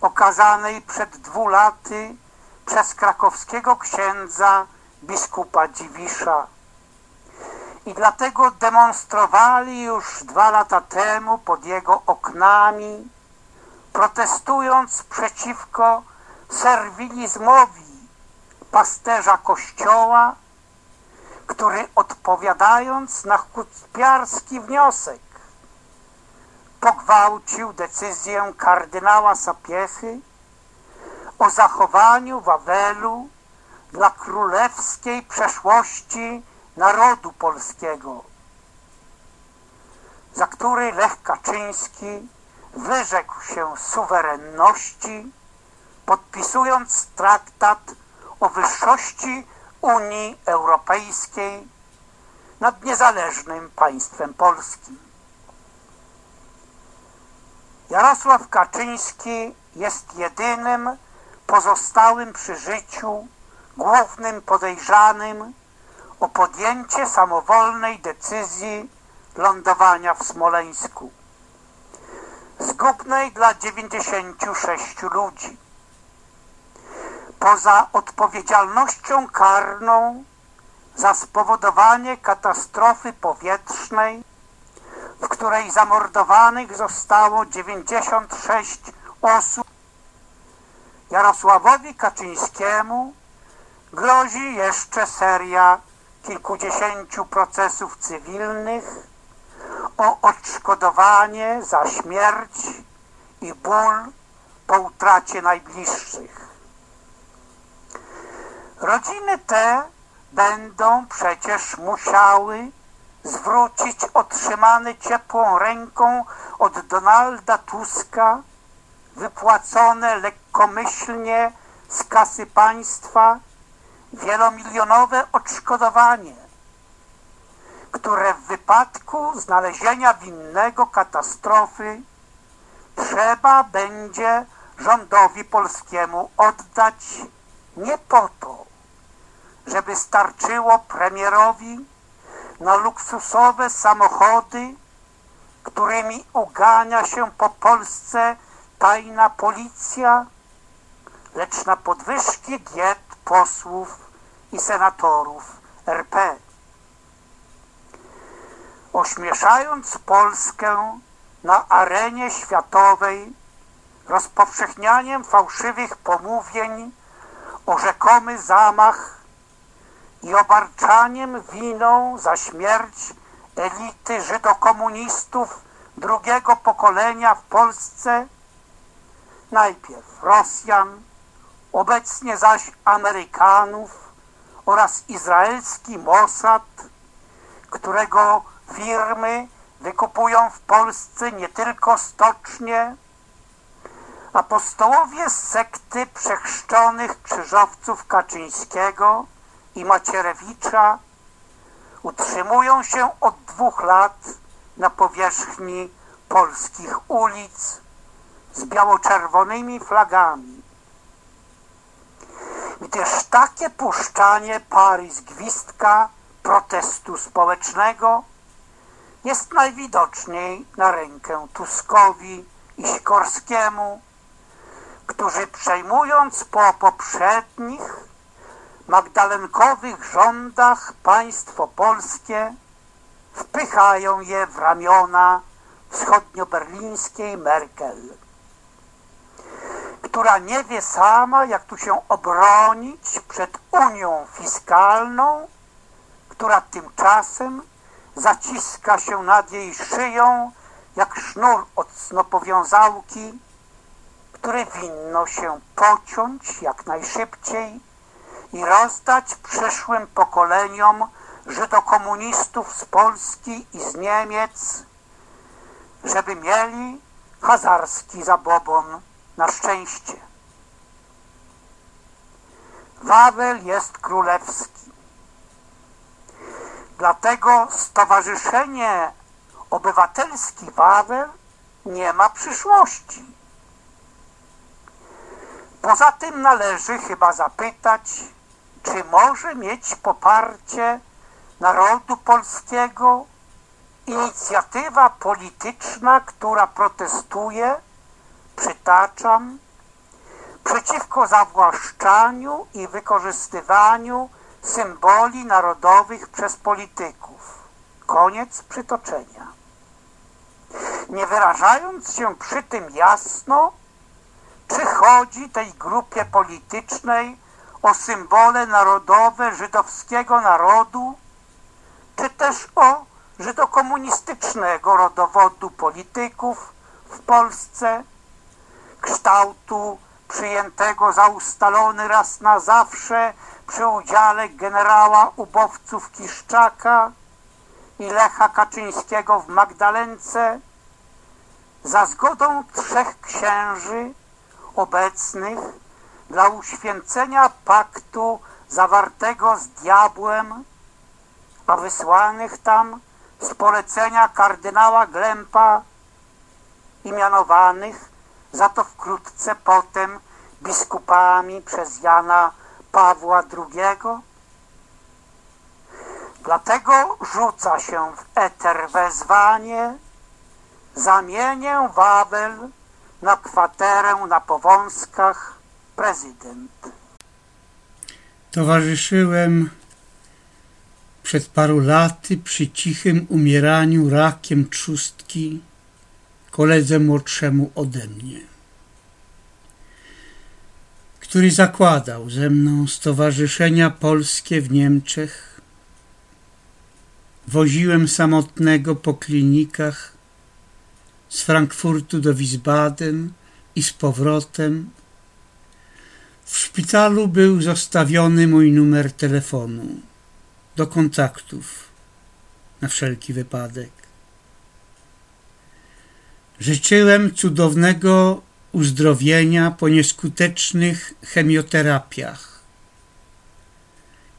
okazanej przed dwu laty przez krakowskiego księdza biskupa Dziwisza. I dlatego demonstrowali już dwa lata temu pod jego oknami, protestując przeciwko serwilizmowi pasterza kościoła, który odpowiadając na chucpiarski wniosek pogwałcił decyzję kardynała Sapiechy o zachowaniu Wawelu dla królewskiej przeszłości narodu polskiego, za który Lech Kaczyński wyrzekł się suwerenności, podpisując traktat o wyższości Unii Europejskiej nad niezależnym państwem polskim. Jarosław Kaczyński jest jedynym pozostałym przy życiu głównym podejrzanym o podjęcie samowolnej decyzji lądowania w Smoleńsku. Zgubnej dla 96 ludzi. Poza odpowiedzialnością karną za spowodowanie katastrofy powietrznej, w której zamordowanych zostało 96 osób, Jarosławowi Kaczyńskiemu grozi jeszcze seria kilkudziesięciu procesów cywilnych o odszkodowanie za śmierć i ból po utracie najbliższych. Rodziny te będą przecież musiały zwrócić otrzymany ciepłą ręką od Donalda Tuska wypłacone lekkomyślnie z kasy państwa wielomilionowe odszkodowanie, które w wypadku znalezienia winnego katastrofy trzeba będzie rządowi polskiemu oddać nie po to, żeby starczyło premierowi na luksusowe samochody, którymi ugania się po Polsce tajna policja, lecz na podwyżki diet posłów i senatorów RP. Ośmieszając Polskę na arenie światowej rozpowszechnianiem fałszywych pomówień o rzekomy zamach i obarczaniem winą za śmierć elity żydokomunistów drugiego pokolenia w Polsce, najpierw Rosjan, obecnie zaś Amerykanów oraz izraelski Mossad, którego firmy wykupują w Polsce nie tylko stocznie, apostołowie z sekty przechrzczonych krzyżowców Kaczyńskiego i Macierewicza utrzymują się od dwóch lat na powierzchni polskich ulic z biało-czerwonymi flagami. Gdyż takie puszczanie pary z gwizdka protestu społecznego jest najwidoczniej na rękę Tuskowi i Sikorskiemu, którzy przejmując po poprzednich magdalenkowych rządach państwo polskie wpychają je w ramiona wschodnioberlińskiej Merkel, która nie wie sama, jak tu się obronić przed Unią Fiskalną, która tymczasem zaciska się nad jej szyją jak sznur od snopowiązałki, który winno się pociąć jak najszybciej i rozdać przyszłym pokoleniom żydokomunistów z Polski i z Niemiec, żeby mieli hazarski zabobon na szczęście. Wawel jest królewski. Dlatego Stowarzyszenie Obywatelski Wawel nie ma przyszłości. Poza tym należy chyba zapytać, czy może mieć poparcie narodu polskiego inicjatywa polityczna, która protestuje, przytaczam, przeciwko zawłaszczaniu i wykorzystywaniu symboli narodowych przez polityków. Koniec przytoczenia. Nie wyrażając się przy tym jasno, czy chodzi tej grupie politycznej o symbole narodowe żydowskiego narodu, czy też o żydokomunistycznego rodowodu polityków w Polsce, kształtu przyjętego za ustalony raz na zawsze przy udziale generała ubowców Kiszczaka i Lecha Kaczyńskiego w Magdalence za zgodą trzech księży obecnych
dla uświęcenia paktu zawartego z diabłem, a wysłanych tam z polecenia kardynała Glempa i mianowanych za to wkrótce potem biskupami przez Jana Pawła II. Dlatego rzuca się w eter wezwanie zamienię Wawel na kwaterę na Powązkach prezydent.
Towarzyszyłem przed paru laty przy cichym umieraniu rakiem trzustki koledze młodszemu ode mnie, który zakładał ze mną Stowarzyszenia Polskie w Niemczech. Woziłem samotnego po klinikach z Frankfurtu do Wiesbaden i z powrotem. W szpitalu był zostawiony mój numer telefonu do kontaktów na wszelki wypadek. Życzyłem cudownego uzdrowienia po nieskutecznych chemioterapiach,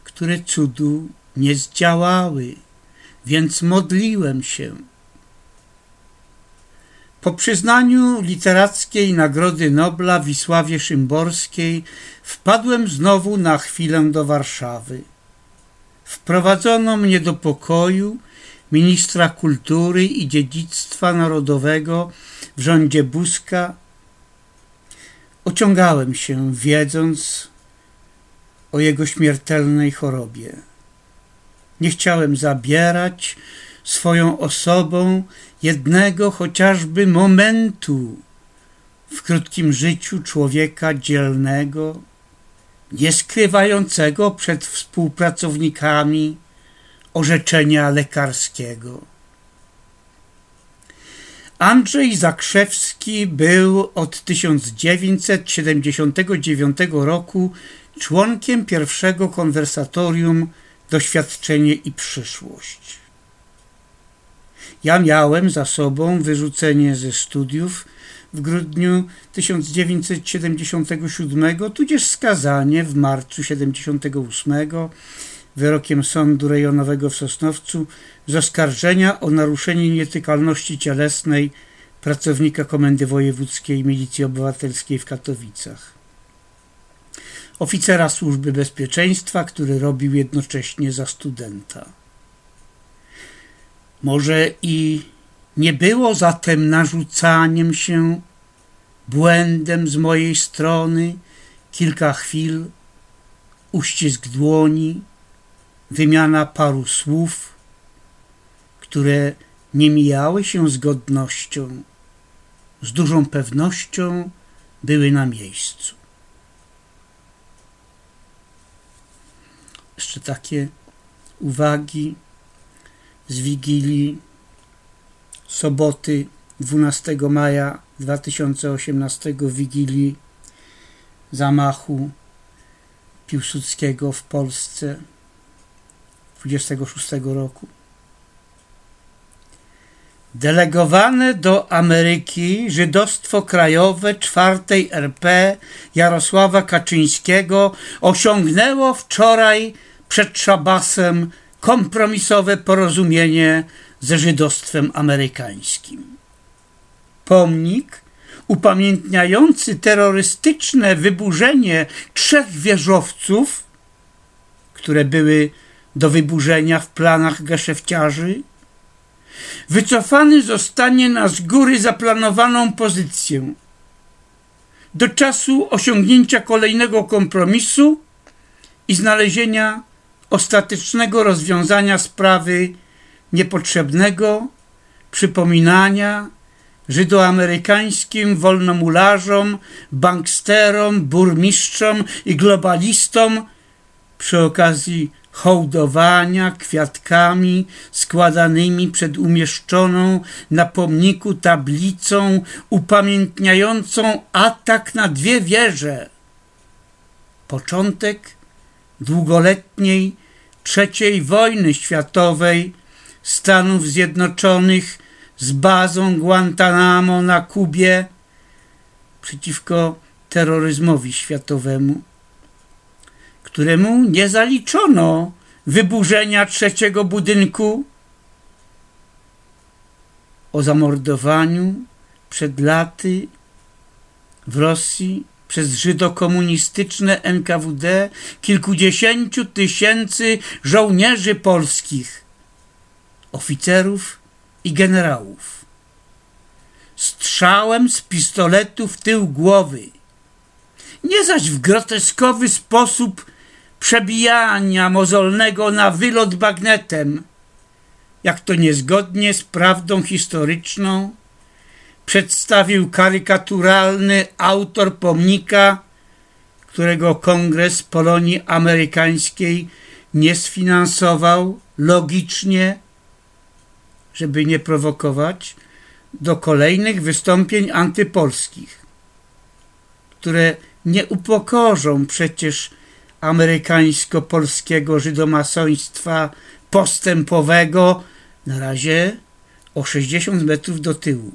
które cudu nie zdziałały, więc modliłem się. Po przyznaniu literackiej Nagrody Nobla Wisławie Szymborskiej wpadłem znowu na chwilę do Warszawy. Wprowadzono mnie do pokoju ministra kultury i dziedzictwa narodowego w rządzie Buzka. Ociągałem się, wiedząc o jego śmiertelnej chorobie. Nie chciałem zabierać swoją osobą jednego chociażby momentu w krótkim życiu człowieka dzielnego, nie skrywającego przed współpracownikami orzeczenia lekarskiego. Andrzej Zakrzewski był od 1979 roku członkiem pierwszego konwersatorium Doświadczenie i przyszłość. Ja miałem za sobą wyrzucenie ze studiów w grudniu 1977, tudzież skazanie w marcu 1978 wyrokiem Sądu Rejonowego w Sosnowcu z oskarżenia o naruszenie nietykalności cielesnej pracownika Komendy Wojewódzkiej Milicji Obywatelskiej w Katowicach. Oficera Służby Bezpieczeństwa, który robił jednocześnie za studenta. Może i nie było zatem narzucaniem się błędem z mojej strony kilka chwil, uścisk dłoni, wymiana paru słów, które nie mijały się z godnością, z dużą pewnością były na miejscu. Jeszcze takie uwagi z Wigilii soboty 12 maja 2018 Wigilii zamachu Piłsudskiego w Polsce 26 roku. Delegowane do Ameryki żydostwo krajowe czwartej RP Jarosława Kaczyńskiego osiągnęło wczoraj przed Szabasem kompromisowe porozumienie ze żydostwem amerykańskim. Pomnik upamiętniający terrorystyczne wyburzenie trzech wieżowców, które były do wyburzenia w planach geszefciarzy, wycofany zostanie na z góry zaplanowaną pozycję. Do czasu osiągnięcia kolejnego kompromisu i znalezienia ostatecznego rozwiązania sprawy niepotrzebnego przypominania żydoamerykańskim wolnomularzom, banksterom, burmistrzom i globalistom przy okazji hołdowania kwiatkami składanymi przed umieszczoną na pomniku tablicą upamiętniającą atak na dwie wieże. Początek długoletniej III wojny światowej Stanów Zjednoczonych z bazą Guantanamo na Kubie przeciwko
terroryzmowi światowemu, któremu nie zaliczono wyburzenia trzeciego budynku, o zamordowaniu przed laty w Rosji przez żydokomunistyczne NKWD kilkudziesięciu tysięcy żołnierzy polskich, oficerów i generałów. Strzałem z pistoletu w tył głowy. Nie zaś w groteskowy sposób przebijania mozolnego na wylot bagnetem, jak to niezgodnie z prawdą historyczną przedstawił karykaturalny autor pomnika, którego Kongres Polonii Amerykańskiej nie sfinansował logicznie, żeby nie prowokować, do kolejnych wystąpień antypolskich, które nie upokorzą przecież amerykańsko-polskiego żydomasoństwa postępowego na razie o 60 metrów do tyłu.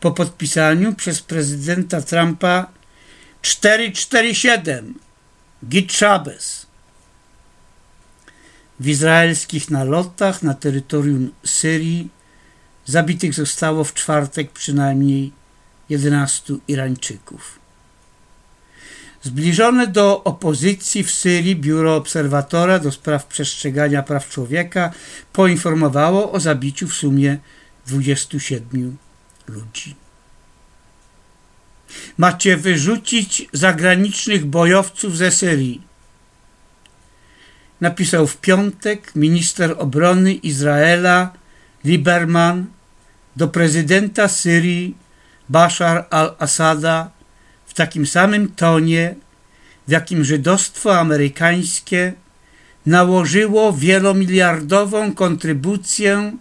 Po podpisaniu przez prezydenta Trumpa 447 Git Shabbos w izraelskich nalotach na terytorium Syrii zabitych zostało w czwartek przynajmniej 11 Irańczyków. Zbliżone do opozycji w Syrii Biuro Obserwatora do spraw przestrzegania praw człowieka poinformowało o zabiciu w sumie 27 ludzi. Macie wyrzucić zagranicznych bojowców ze Syrii. Napisał w piątek minister obrony Izraela Lieberman do prezydenta Syrii Bashar al-Assada w takim samym tonie, w jakim żydostwo amerykańskie nałożyło wielomiliardową kontrybucję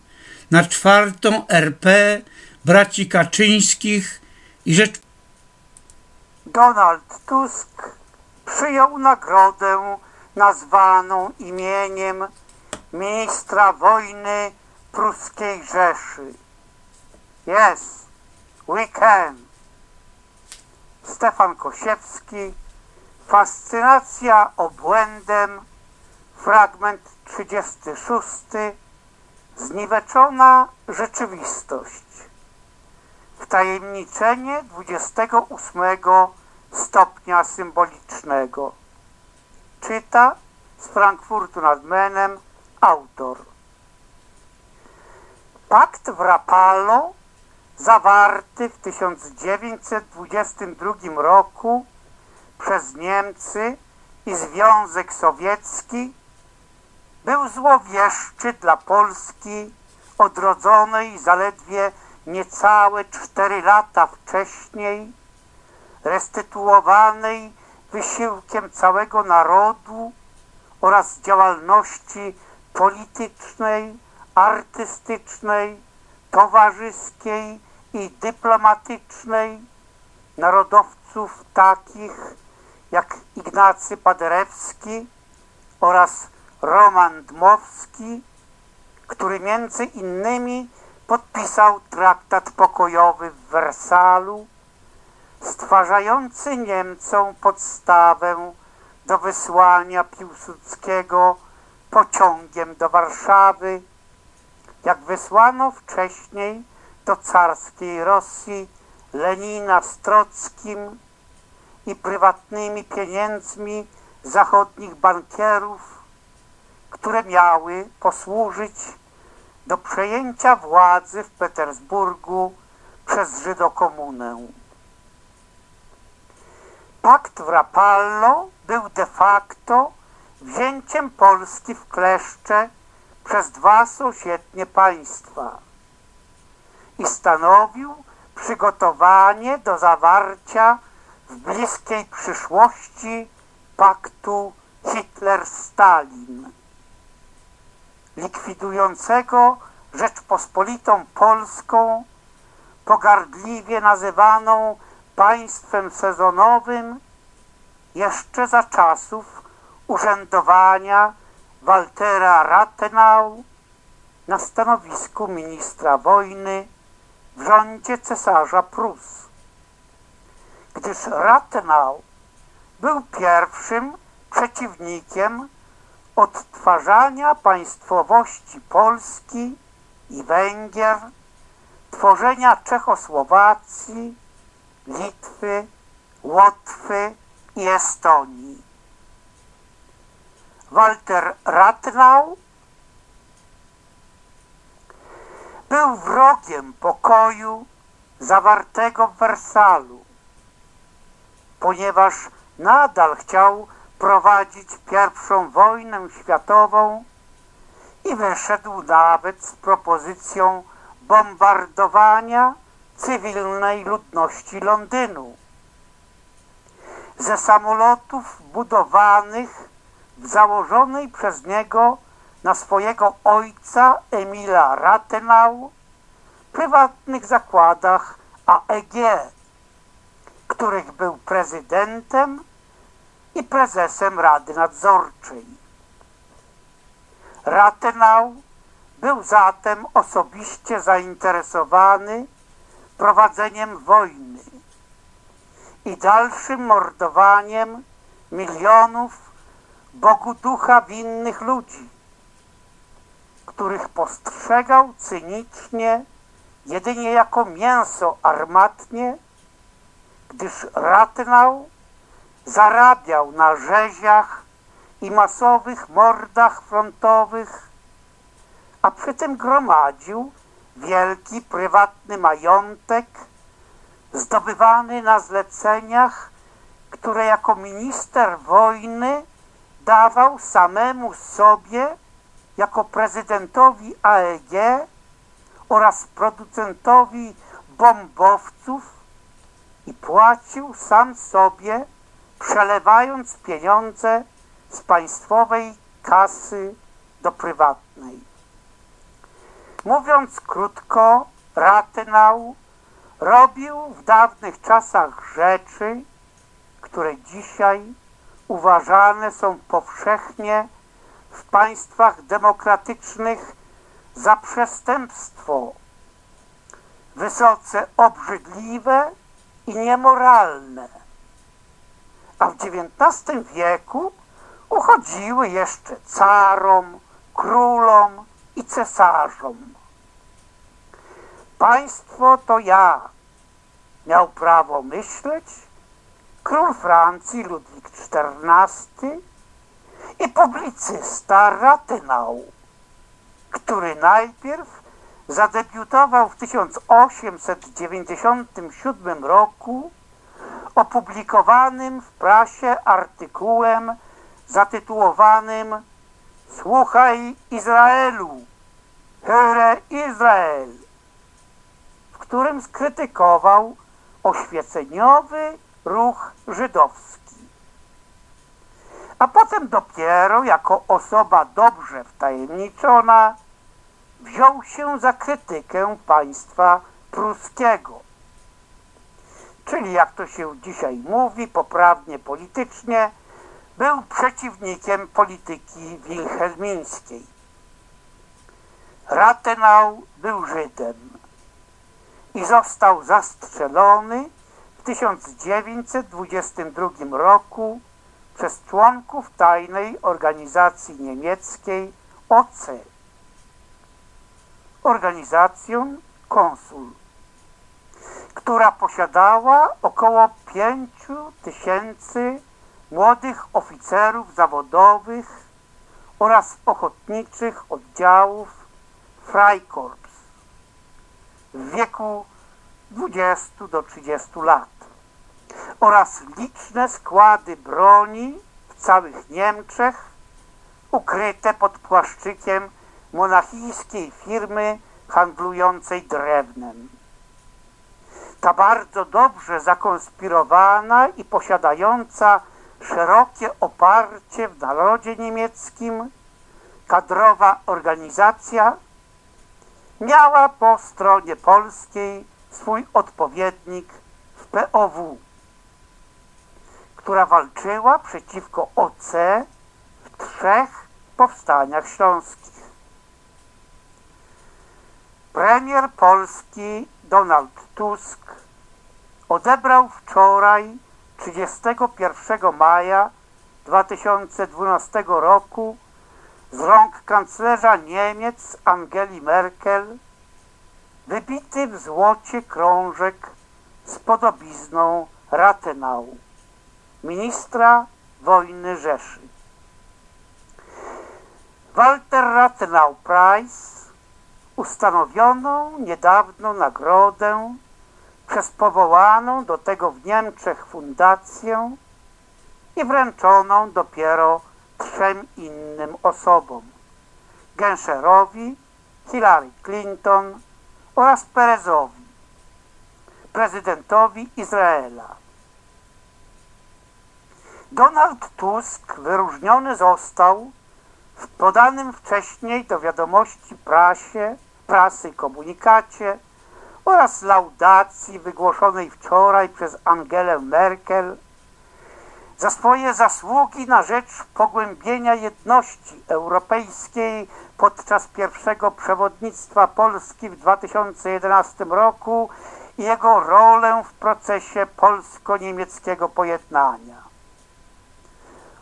na czwartą RP braci Kaczyńskich i rzecz.
Donald Tusk przyjął nagrodę nazwaną imieniem ministra wojny pruskiej Rzeszy. Yes, we can. Stefan Kosiewski, Fascynacja obłędem, fragment 36, Zniweczona rzeczywistość. Wtajemniczenie 28 stopnia symbolicznego. Czyta z Frankfurtu nad Menem autor. Pakt w Rapallo zawarty w 1922 roku przez Niemcy i Związek Sowiecki był złowieszczy dla Polski odrodzonej zaledwie niecałe cztery lata wcześniej, restytuowanej wysiłkiem całego narodu oraz działalności politycznej, artystycznej, towarzyskiej i dyplomatycznej narodowców takich jak Ignacy Paderewski oraz Roman Dmowski, który między innymi podpisał traktat pokojowy w Wersalu, stwarzający Niemcom podstawę do wysłania Piłsudskiego pociągiem do Warszawy, jak wysłano wcześniej do carskiej Rosji Lenina z Trockim i prywatnymi pieniędzmi zachodnich bankierów, które miały posłużyć do przejęcia władzy w Petersburgu przez Żydokomunę. Pakt w Rapallo był de facto wzięciem Polski w kleszcze przez dwa sąsiednie państwa i stanowił przygotowanie do zawarcia w bliskiej przyszłości paktu Hitler-Stalin, likwidującego Rzeczpospolitą Polską, pogardliwie nazywaną państwem sezonowym jeszcze za czasów urzędowania Waltera Rathenau na stanowisku ministra wojny w rządzie cesarza Prus. gdyż Rathenau był pierwszym przeciwnikiem odtwarzania państwowości Polski i Węgier, tworzenia Czechosłowacji, Litwy, Łotwy i Estonii. Walter Rathenau był wrogiem pokoju zawartego w Wersalu, ponieważ nadal chciał prowadzić pierwszą wojnę światową i wyszedł nawet z propozycją bombardowania cywilnej ludności Londynu. Ze samolotów budowanych w założonej przez niego na swojego ojca Emila Rathenau prywatnych zakładach AEG, których był prezydentem i prezesem Rady Nadzorczej. Rathenau był zatem osobiście zainteresowany prowadzeniem wojny i dalszym mordowaniem milionów Bogu ducha winnych ludzi, których postrzegał cynicznie jedynie jako mięso armatnie, gdyż Rathenau zarabiał na rzeziach i masowych mordach frontowych, a przy tym gromadził wielki prywatny majątek zdobywany na zleceniach, które jako minister wojny dawał samemu sobie jako prezydentowi AEG oraz producentowi bombowców i płacił sam sobie, przelewając pieniądze z państwowej kasy do prywatnej. Mówiąc krótko, Rathenau robił w dawnych czasach rzeczy, które dzisiaj uważane są powszechnie w państwach demokratycznych za przestępstwo, wysoce obrzydliwe i niemoralne. A w XIX wieku uchodziły jeszcze carom, królom i cesarzom. Państwo to ja miał prawo myśleć, król Francji Ludwik XIV i publicysta Rathenau, który najpierw zadebiutował w 1897 roku opublikowanym w prasie artykułem zatytułowanym Słuchaj Izraelu, Höre Izrael, w którym skrytykował oświeceniowy ruch żydowski. A potem dopiero jako osoba dobrze wtajemniczona wziął się za krytykę państwa pruskiego. Czyli jak to się dzisiaj mówi, poprawnie politycznie, był przeciwnikiem polityki wilhelmińskiej. Rathenau był Żydem i został zastrzelony w 1922 roku przez członków tajnej organizacji niemieckiej OC. Organizację Konsul, która posiadała około 5 tysięcy młodych oficerów zawodowych oraz ochotniczych oddziałów Freikorps w wieku 20 do 30 lat oraz liczne składy broni w całych Niemczech ukryte pod płaszczykiem monachijskiej firmy handlującej drewnem. Ta bardzo dobrze zakonspirowana i posiadająca szerokie oparcie w narodzie niemieckim kadrowa organizacja miała po stronie polskiej swój odpowiednik w POW, która walczyła przeciwko OC w trzech powstaniach śląskich. Premier Polski Donald Tusk odebrał wczoraj 31 maja 2012 roku z rąk kanclerza Niemiec Angeli Merkel wybity w złocie krążek z podobizną Rathenau, ministra wojny Rzeszy. Walter Rathenau Prize ustanowioną niedawno nagrodę przez powołaną do tego w Niemczech fundację i wręczoną dopiero trzem innym osobom. Genscherowi, Hillary Clinton oraz Perezowi, prezydentowi Izraela. Donald Tusk wyróżniony został w podanym wcześniej do wiadomości prasie, prasy komunikacie oraz laudacji wygłoszonej wczoraj przez Angelę Merkel za swoje zasługi na rzecz pogłębienia jedności europejskiej podczas pierwszego przewodnictwa Polski w 2011 roku i jego rolę w procesie polsko-niemieckiego pojednania.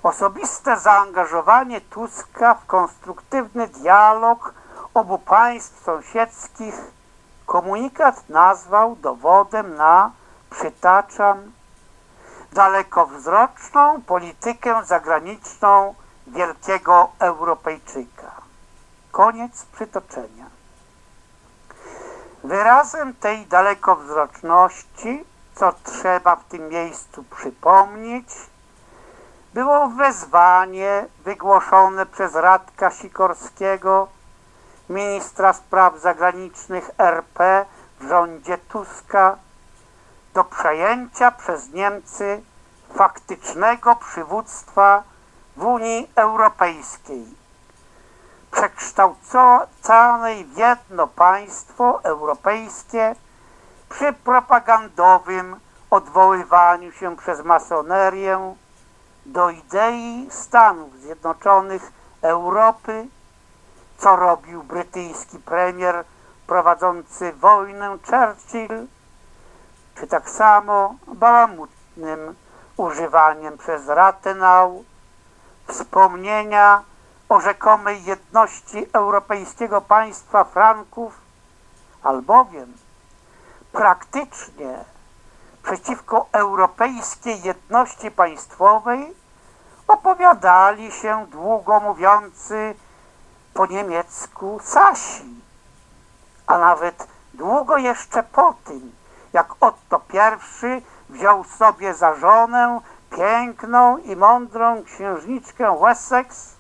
Osobiste zaangażowanie Tuska w konstruktywny dialog obu państw sąsiedzkich komunikat nazwał dowodem na, przytaczam, dalekowzroczną politykę zagraniczną wielkiego Europejczyka. Koniec przytoczenia. Wyrazem tej dalekowzroczności, co trzeba w tym miejscu przypomnieć, było wezwanie wygłoszone przez Radka Sikorskiego, ministra spraw zagranicznych RP w rządzie Tuska, do przejęcia przez Niemcy faktycznego przywództwa w Unii Europejskiej, przekształcanej w jedno państwo europejskie przy propagandowym odwoływaniu się przez masonerię do idei Stanów Zjednoczonych Europy, co robił brytyjski premier prowadzący wojnę Churchill, czy tak samo bałamutnym używaniem przez Rathenau wspomnienia o rzekomej jedności europejskiego państwa Franków, albowiem praktycznie przeciwko europejskiej jedności państwowej opowiadali się długo mówiący po niemiecku Sasi, a nawet długo jeszcze po tym, jak Otto I wziął sobie za żonę piękną i mądrą księżniczkę Wessex,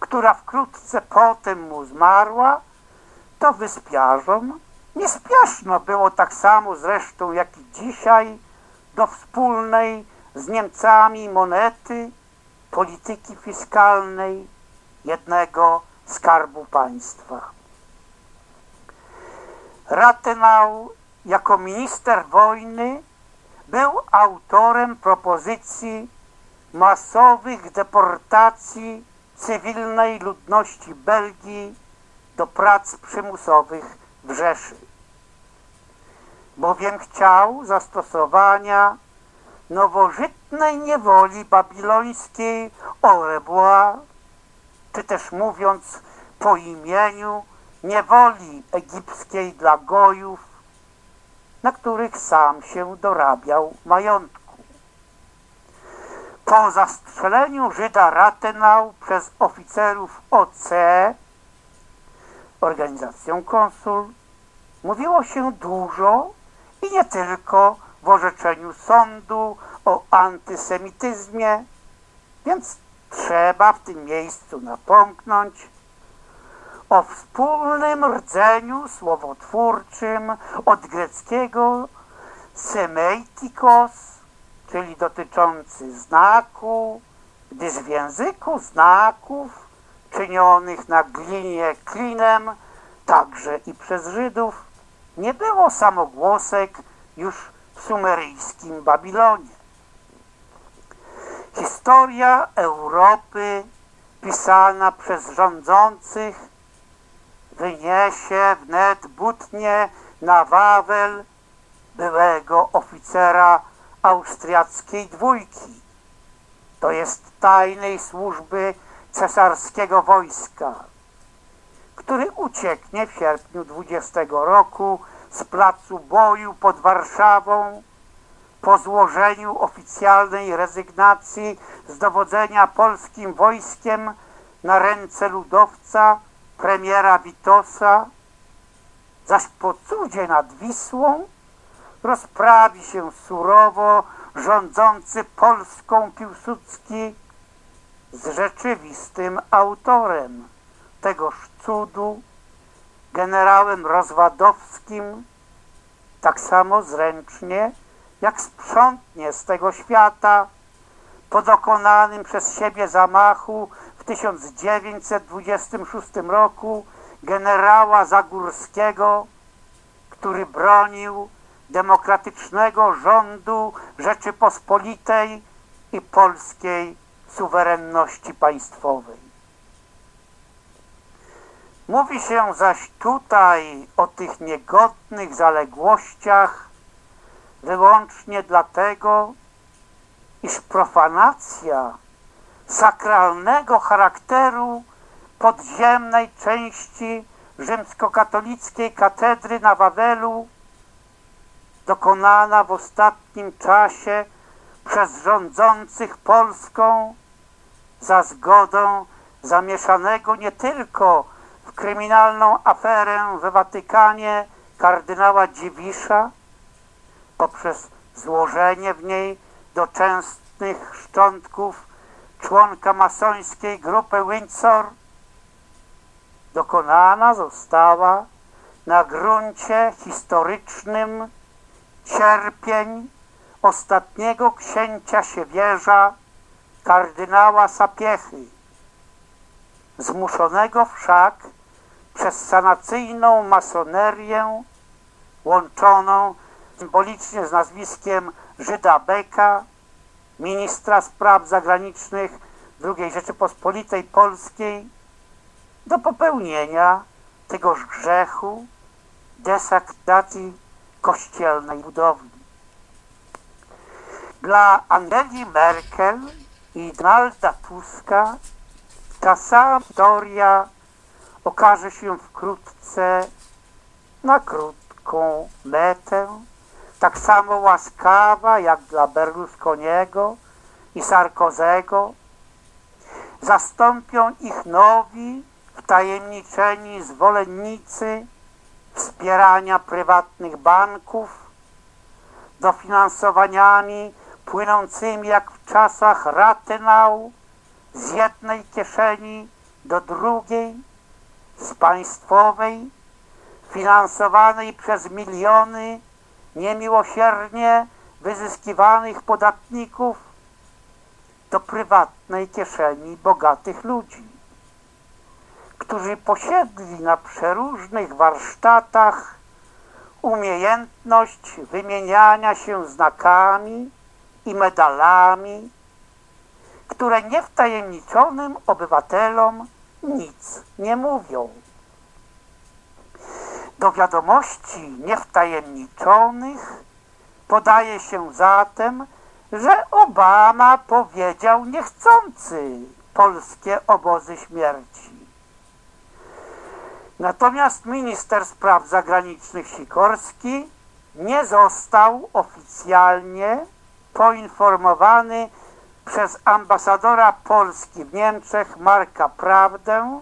która wkrótce potem mu zmarła, to wyspiarzom nie spieszno było tak samo zresztą jak i dzisiaj do wspólnej z Niemcami monety, polityki fiskalnej jednego skarbu państwa. Rathenau jako minister wojny był autorem propozycji masowych deportacji cywilnej ludności Belgii do prac przymusowych w Rzeszy. Bowiem chciał zastosowania nowożytnej niewoli babilońskiej Orebois, czy też mówiąc po imieniu niewoli egipskiej dla gojów, na których sam się dorabiał majątku. Po zastrzeleniu Żyda Rathenau przez oficerów OC, organizacją konsul, mówiło się dużo i nie tylko orzeczeniu sądu o antysemityzmie, więc trzeba w tym miejscu napomknąć o wspólnym rdzeniu słowotwórczym od greckiego semeitikos, czyli dotyczący znaku, gdyż w języku znaków czynionych na glinie klinem, także i przez Żydów, nie było samogłosek już sumeryjskim Babilonie. Historia Europy pisana przez rządzących wyniesie wnet butnie na Wawel byłego oficera austriackiej dwójki, to jest tajnej służby cesarskiego wojska, który ucieknie w sierpniu 20 roku z placu boju pod Warszawą po złożeniu oficjalnej rezygnacji z dowodzenia polskim wojskiem na ręce ludowca premiera Witosa, zaś po cudzie nad Wisłą rozprawi się surowo rządzący Polską Piłsudski z rzeczywistym autorem tegoż cudu, generałem Rozwadowskim, tak samo zręcznie jak sprzątnie z tego świata po dokonanym przez siebie zamachu w 1926 roku generała Zagórskiego, który bronił demokratycznego rządu Rzeczypospolitej i polskiej suwerenności państwowej. Mówi się zaś tutaj o tych niegodnych zaległościach wyłącznie dlatego, iż profanacja sakralnego charakteru podziemnej części rzymskokatolickiej katedry na Wawelu dokonana w ostatnim czasie przez rządzących Polską za zgodą zamieszanego nie tylko w kryminalną aferę we Watykanie kardynała Dziwisza poprzez złożenie w niej doczęstnych szczątków członka masońskiej grupy Windsor. Dokonana została na gruncie historycznym cierpień ostatniego księcia Siewierza, kardynała Sapiechy, zmuszonego wszak przez sanacyjną masonerię łączoną symbolicznie z nazwiskiem Żyda Beka, ministra spraw zagranicznych II Rzeczypospolitej Polskiej, do popełnienia tegoż grzechu desaktacji kościelnej budowli. Dla Angeli Merkel i Donalda Tuska ta sama historia okaże się wkrótce na krótką metę, tak samo łaskawa jak dla Berlusconiego i Sarkozego. Zastąpią ich nowi, wtajemniczeni zwolennicy wspierania prywatnych banków, dofinansowaniami płynącymi jak w czasach Rathenau z jednej kieszeni do drugiej, z państwowej, finansowanej przez miliony niemiłosiernie wyzyskiwanych podatników do prywatnej kieszeni bogatych ludzi którzy posiedli na przeróżnych warsztatach umiejętność wymieniania się znakami i medalami, które niewtajemniczonym obywatelom nic nie mówią. Do wiadomości niewtajemniczonych podaje się zatem, że Obama powiedział niechcący polskie obozy śmierci. Natomiast minister spraw zagranicznych Sikorski nie został oficjalnie poinformowany przez ambasadora Polski w Niemczech Marka Prawdę,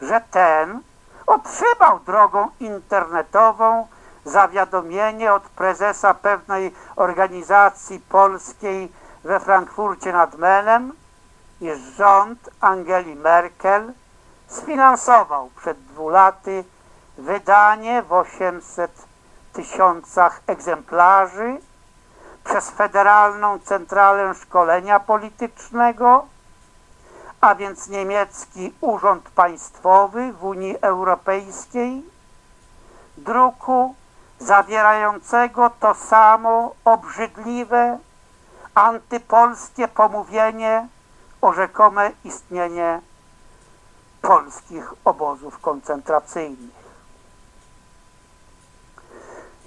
że ten otrzymał drogą internetową zawiadomienie od prezesa pewnej organizacji polskiej we Frankfurcie nad Menem, iż rząd Angeli Merkel sfinansował przed dwu laty wydanie w 800 tysiącach egzemplarzy przez Federalną Centralę Szkolenia Politycznego, a więc niemiecki Urząd Państwowy w Unii Europejskiej, druku zawierającego to samo obrzydliwe, antypolskie pomówienie o rzekome istnienie polskich obozów koncentracyjnych.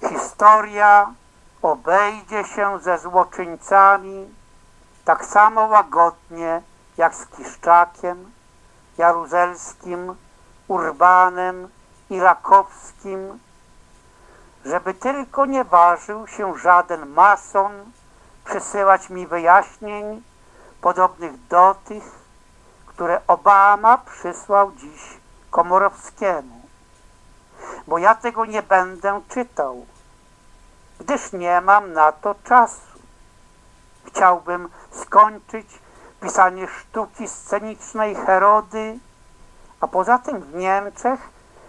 His historia obejdzie się ze złoczyńcami tak samo łagodnie jak z Kiszczakiem, Jaruzelskim, Urbanem i Rakowskim, żeby tylko nie ważył się żaden mason przysyłać mi wyjaśnień podobnych do tych, które Obama przysłał dziś Komorowskiemu. Bo ja tego nie będę czytał, gdyż nie mam na to czasu. Chciałbym skończyć pisanie sztuki scenicznej Herody, a poza tym w Niemczech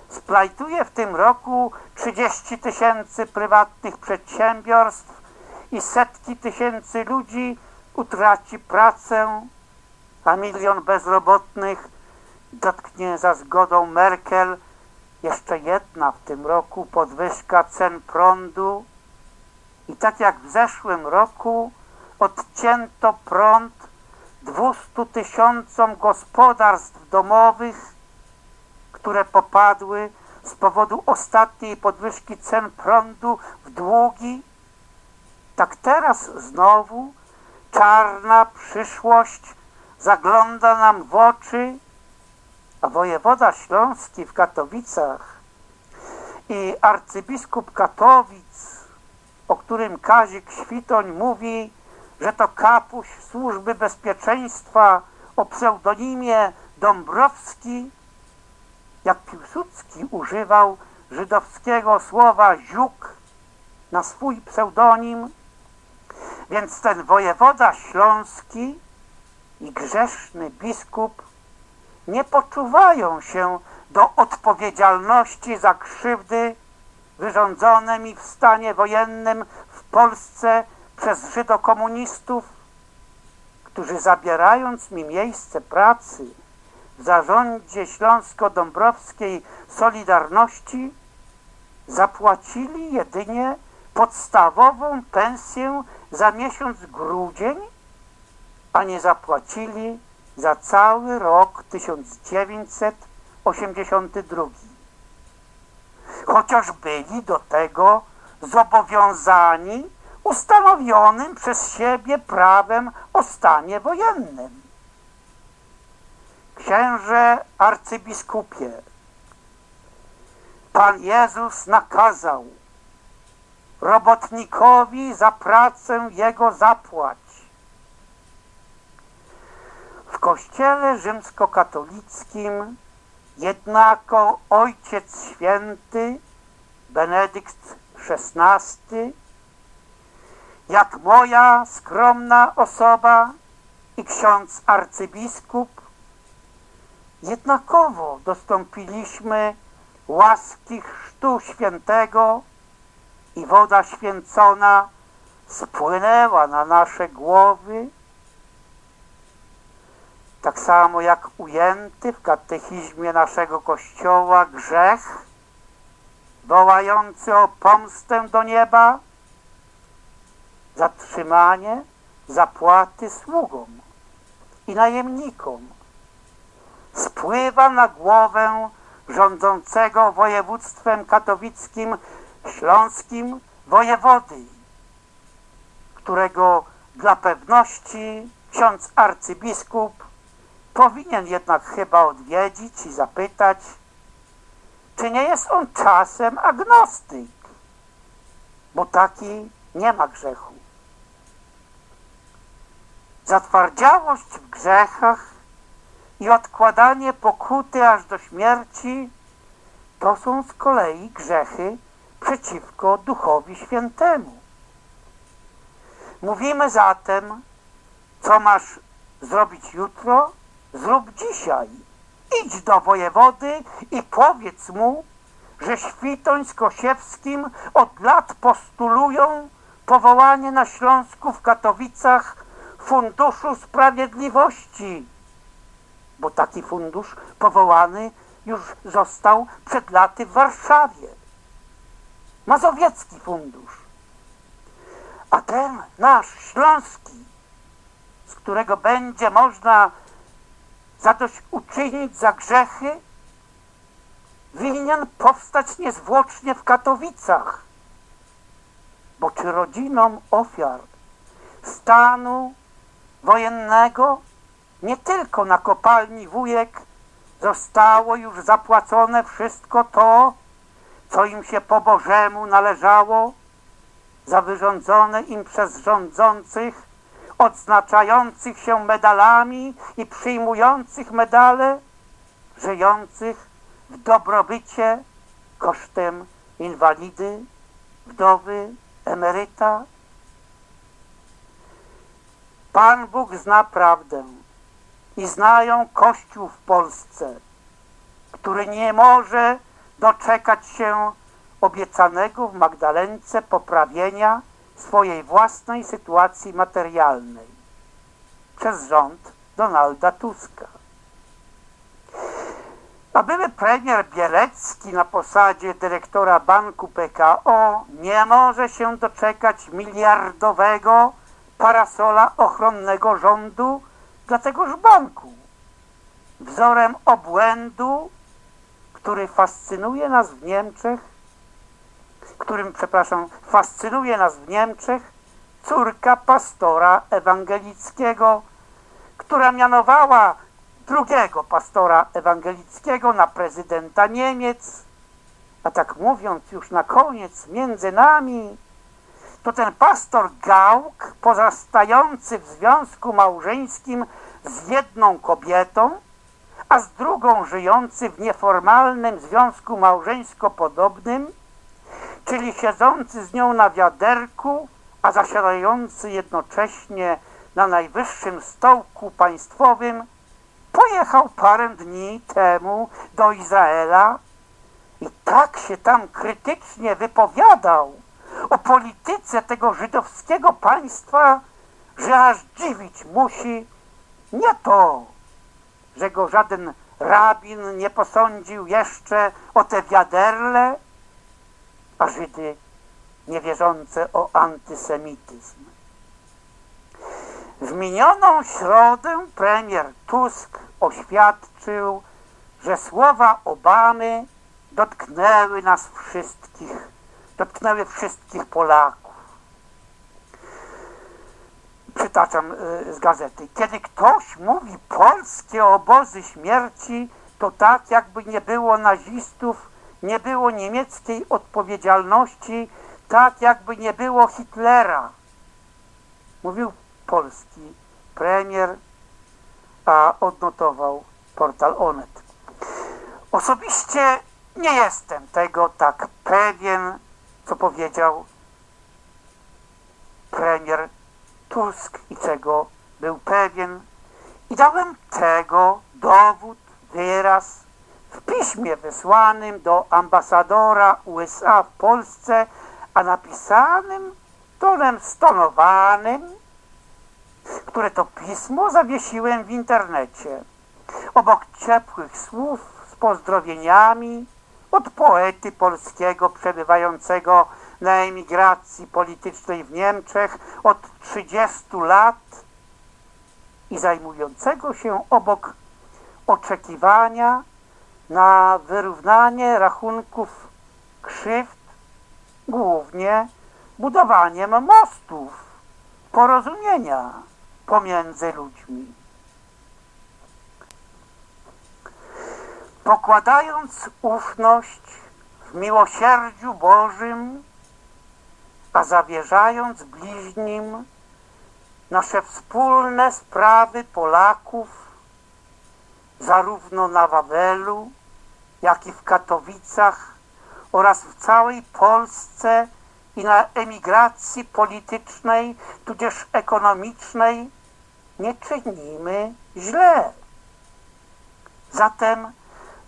splajtuje w tym roku 30 tysięcy prywatnych przedsiębiorstw i setki tysięcy ludzi utraci pracę, a milion bezrobotnych dotknie za zgodą Merkel jeszcze jedna w tym roku podwyżka cen prądu i tak jak w zeszłym roku odcięto prąd 200 tysiącom gospodarstw domowych, które popadły z powodu ostatniej podwyżki cen prądu w długi, tak teraz znowu czarna przyszłość zagląda nam w oczy, a wojewoda śląski w Katowicach i arcybiskup Katowic, o którym Kazik Świtoń mówi, że to kapuś służby bezpieczeństwa o pseudonimie Dąbrowski, jak Piłsudski używał żydowskiego słowa ziuk na swój pseudonim, więc ten wojewoda śląski i grzeszny biskup nie poczuwają się do odpowiedzialności za krzywdy wyrządzone mi w stanie wojennym w Polsce przez żydokomunistów, którzy zabierając mi miejsce pracy w zarządzie Śląsko-Dąbrowskiej Solidarności zapłacili jedynie podstawową pensję za miesiąc grudzień, a nie zapłacili za cały rok 1982. Chociaż byli do tego zobowiązani ustanowionym przez siebie prawem o stanie wojennym. Księże arcybiskupie, Pan Jezus nakazał robotnikowi za pracę jego zapłać. W kościele rzymskokatolickim jednako Ojciec Święty Benedykt XVI jak moja skromna osoba i ksiądz arcybiskup, jednakowo dostąpiliśmy łaski chrztu świętego i woda święcona spłynęła na nasze głowy, tak samo jak ujęty w katechizmie naszego Kościoła grzech, wołający o pomstę do nieba, zatrzymanie zapłaty sługom i najemnikom. Spływa na głowę rządzącego województwem katowickim śląskim wojewody, którego dla pewności ksiądz arcybiskup powinien jednak chyba odwiedzić i zapytać, czy nie jest on czasem agnostyk, bo taki nie ma grzechu. Zatwardziałość w grzechach i odkładanie pokuty aż do śmierci to są z kolei grzechy przeciwko Duchowi Świętemu. Mówimy zatem, co masz zrobić jutro, zrób dzisiaj. Idź do wojewody i powiedz mu, że Świtoń z Kosiewskim od lat postulują powołanie na Śląsku w Katowicach Funduszu Sprawiedliwości, bo taki fundusz powołany już został przed laty w Warszawie. Mazowiecki fundusz. A ten nasz śląski, z którego będzie można zadośćuczynić za grzechy, winien powstać niezwłocznie w Katowicach. Bo czy rodzinom ofiar stanu wojennego nie tylko na kopalni wujek zostało już zapłacone wszystko to, co im się po Bożemu należało, za wyrządzone im przez rządzących, odznaczających się medalami i przyjmujących medale, żyjących w dobrobycie kosztem inwalidy, wdowy, emeryta. Pan Bóg zna prawdę i znają Kościół w Polsce, który nie może doczekać się obiecanego w Magdalence poprawienia swojej własnej sytuacji materialnej przez rząd Donalda Tuska. A były premier Bielecki na posadzie dyrektora banku PKO nie może się doczekać miliardowego parasola ochronnego rządu dla tegoż banku. Wzorem obłędu, który fascynuje nas w Niemczech, którym, przepraszam, fascynuje nas w Niemczech córka pastora ewangelickiego, która mianowała drugiego pastora ewangelickiego na prezydenta Niemiec. A tak mówiąc już na koniec, między nami, to ten pastor Gałk, pozostający w związku małżeńskim z jedną kobietą, a z drugą żyjący w nieformalnym związku małżeńsko-podobnym, czyli siedzący z nią na wiaderku, a zasiadający jednocześnie na najwyższym stołku państwowym, pojechał parę dni temu do Izraela i tak się tam krytycznie wypowiadał o polityce tego żydowskiego państwa, że aż dziwić musi nie to, że go żaden rabin nie posądził jeszcze o te wiaderle, a Żydy niewierzące o antysemityzm. W minioną środę premier Tusk oświadczył, że słowa Obamy dotknęły nas wszystkich, dotknęły wszystkich Polaków. Przytaczam y, z gazety. Kiedy ktoś mówi polskie obozy śmierci, to tak jakby nie było nazistów, nie było niemieckiej odpowiedzialności, tak jakby nie było Hitlera. Mówił polski premier, a odnotował portal Onet. Osobiście nie jestem tego tak pewien, co powiedział premier Tusk i czego był pewien. I dałem tego dowód, wyraz w piśmie wysłanym do ambasadora USA w Polsce, a napisanym tonem stonowanym, które to pismo zawiesiłem w internecie. Obok ciepłych słów z pozdrowieniami od poety polskiego przebywającego na emigracji politycznej w Niemczech od 30 lat i zajmującego się obok oczekiwania na wyrównanie rachunków krzywd, głównie budowaniem mostów, porozumienia pomiędzy ludźmi. Pokładając ufność w miłosierdziu Bożym, a zawierzając bliźnim nasze wspólne sprawy Polaków, zarówno na Wawelu, jak i w Katowicach oraz w całej Polsce i na emigracji politycznej, tudzież ekonomicznej, nie czynimy źle. Zatem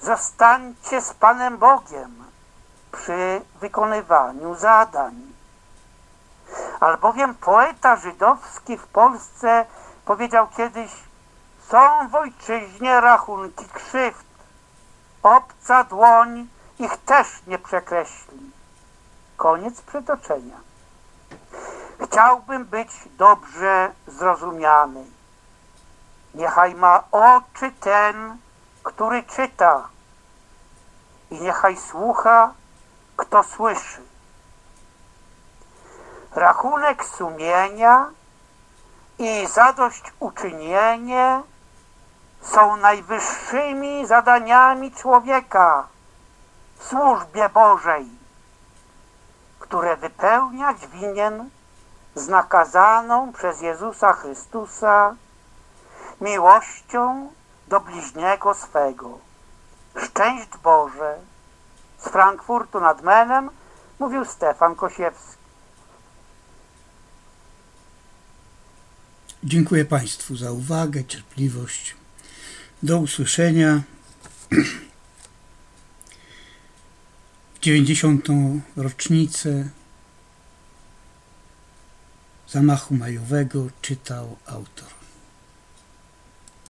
zostańcie z Panem Bogiem przy wykonywaniu zadań. Albowiem poeta żydowski w Polsce powiedział kiedyś są w ojczyźnie rachunki krzywd. Obca dłoń ich też nie przekreśli. Koniec przytoczenia. Chciałbym być dobrze zrozumiany. Niechaj ma oczy ten, który czyta i niechaj słucha, kto słyszy. Rachunek sumienia i zadośćuczynienie są najwyższymi zadaniami człowieka w służbie Bożej, które wypełniać winien z nakazaną przez Jezusa Chrystusa miłością do bliźniego swego. Szczęść Boże! Z Frankfurtu nad Menem mówił Stefan Kosiewski.
Dziękuję Państwu za uwagę, cierpliwość. Do usłyszenia w 90. rocznicę zamachu majowego czytał autor.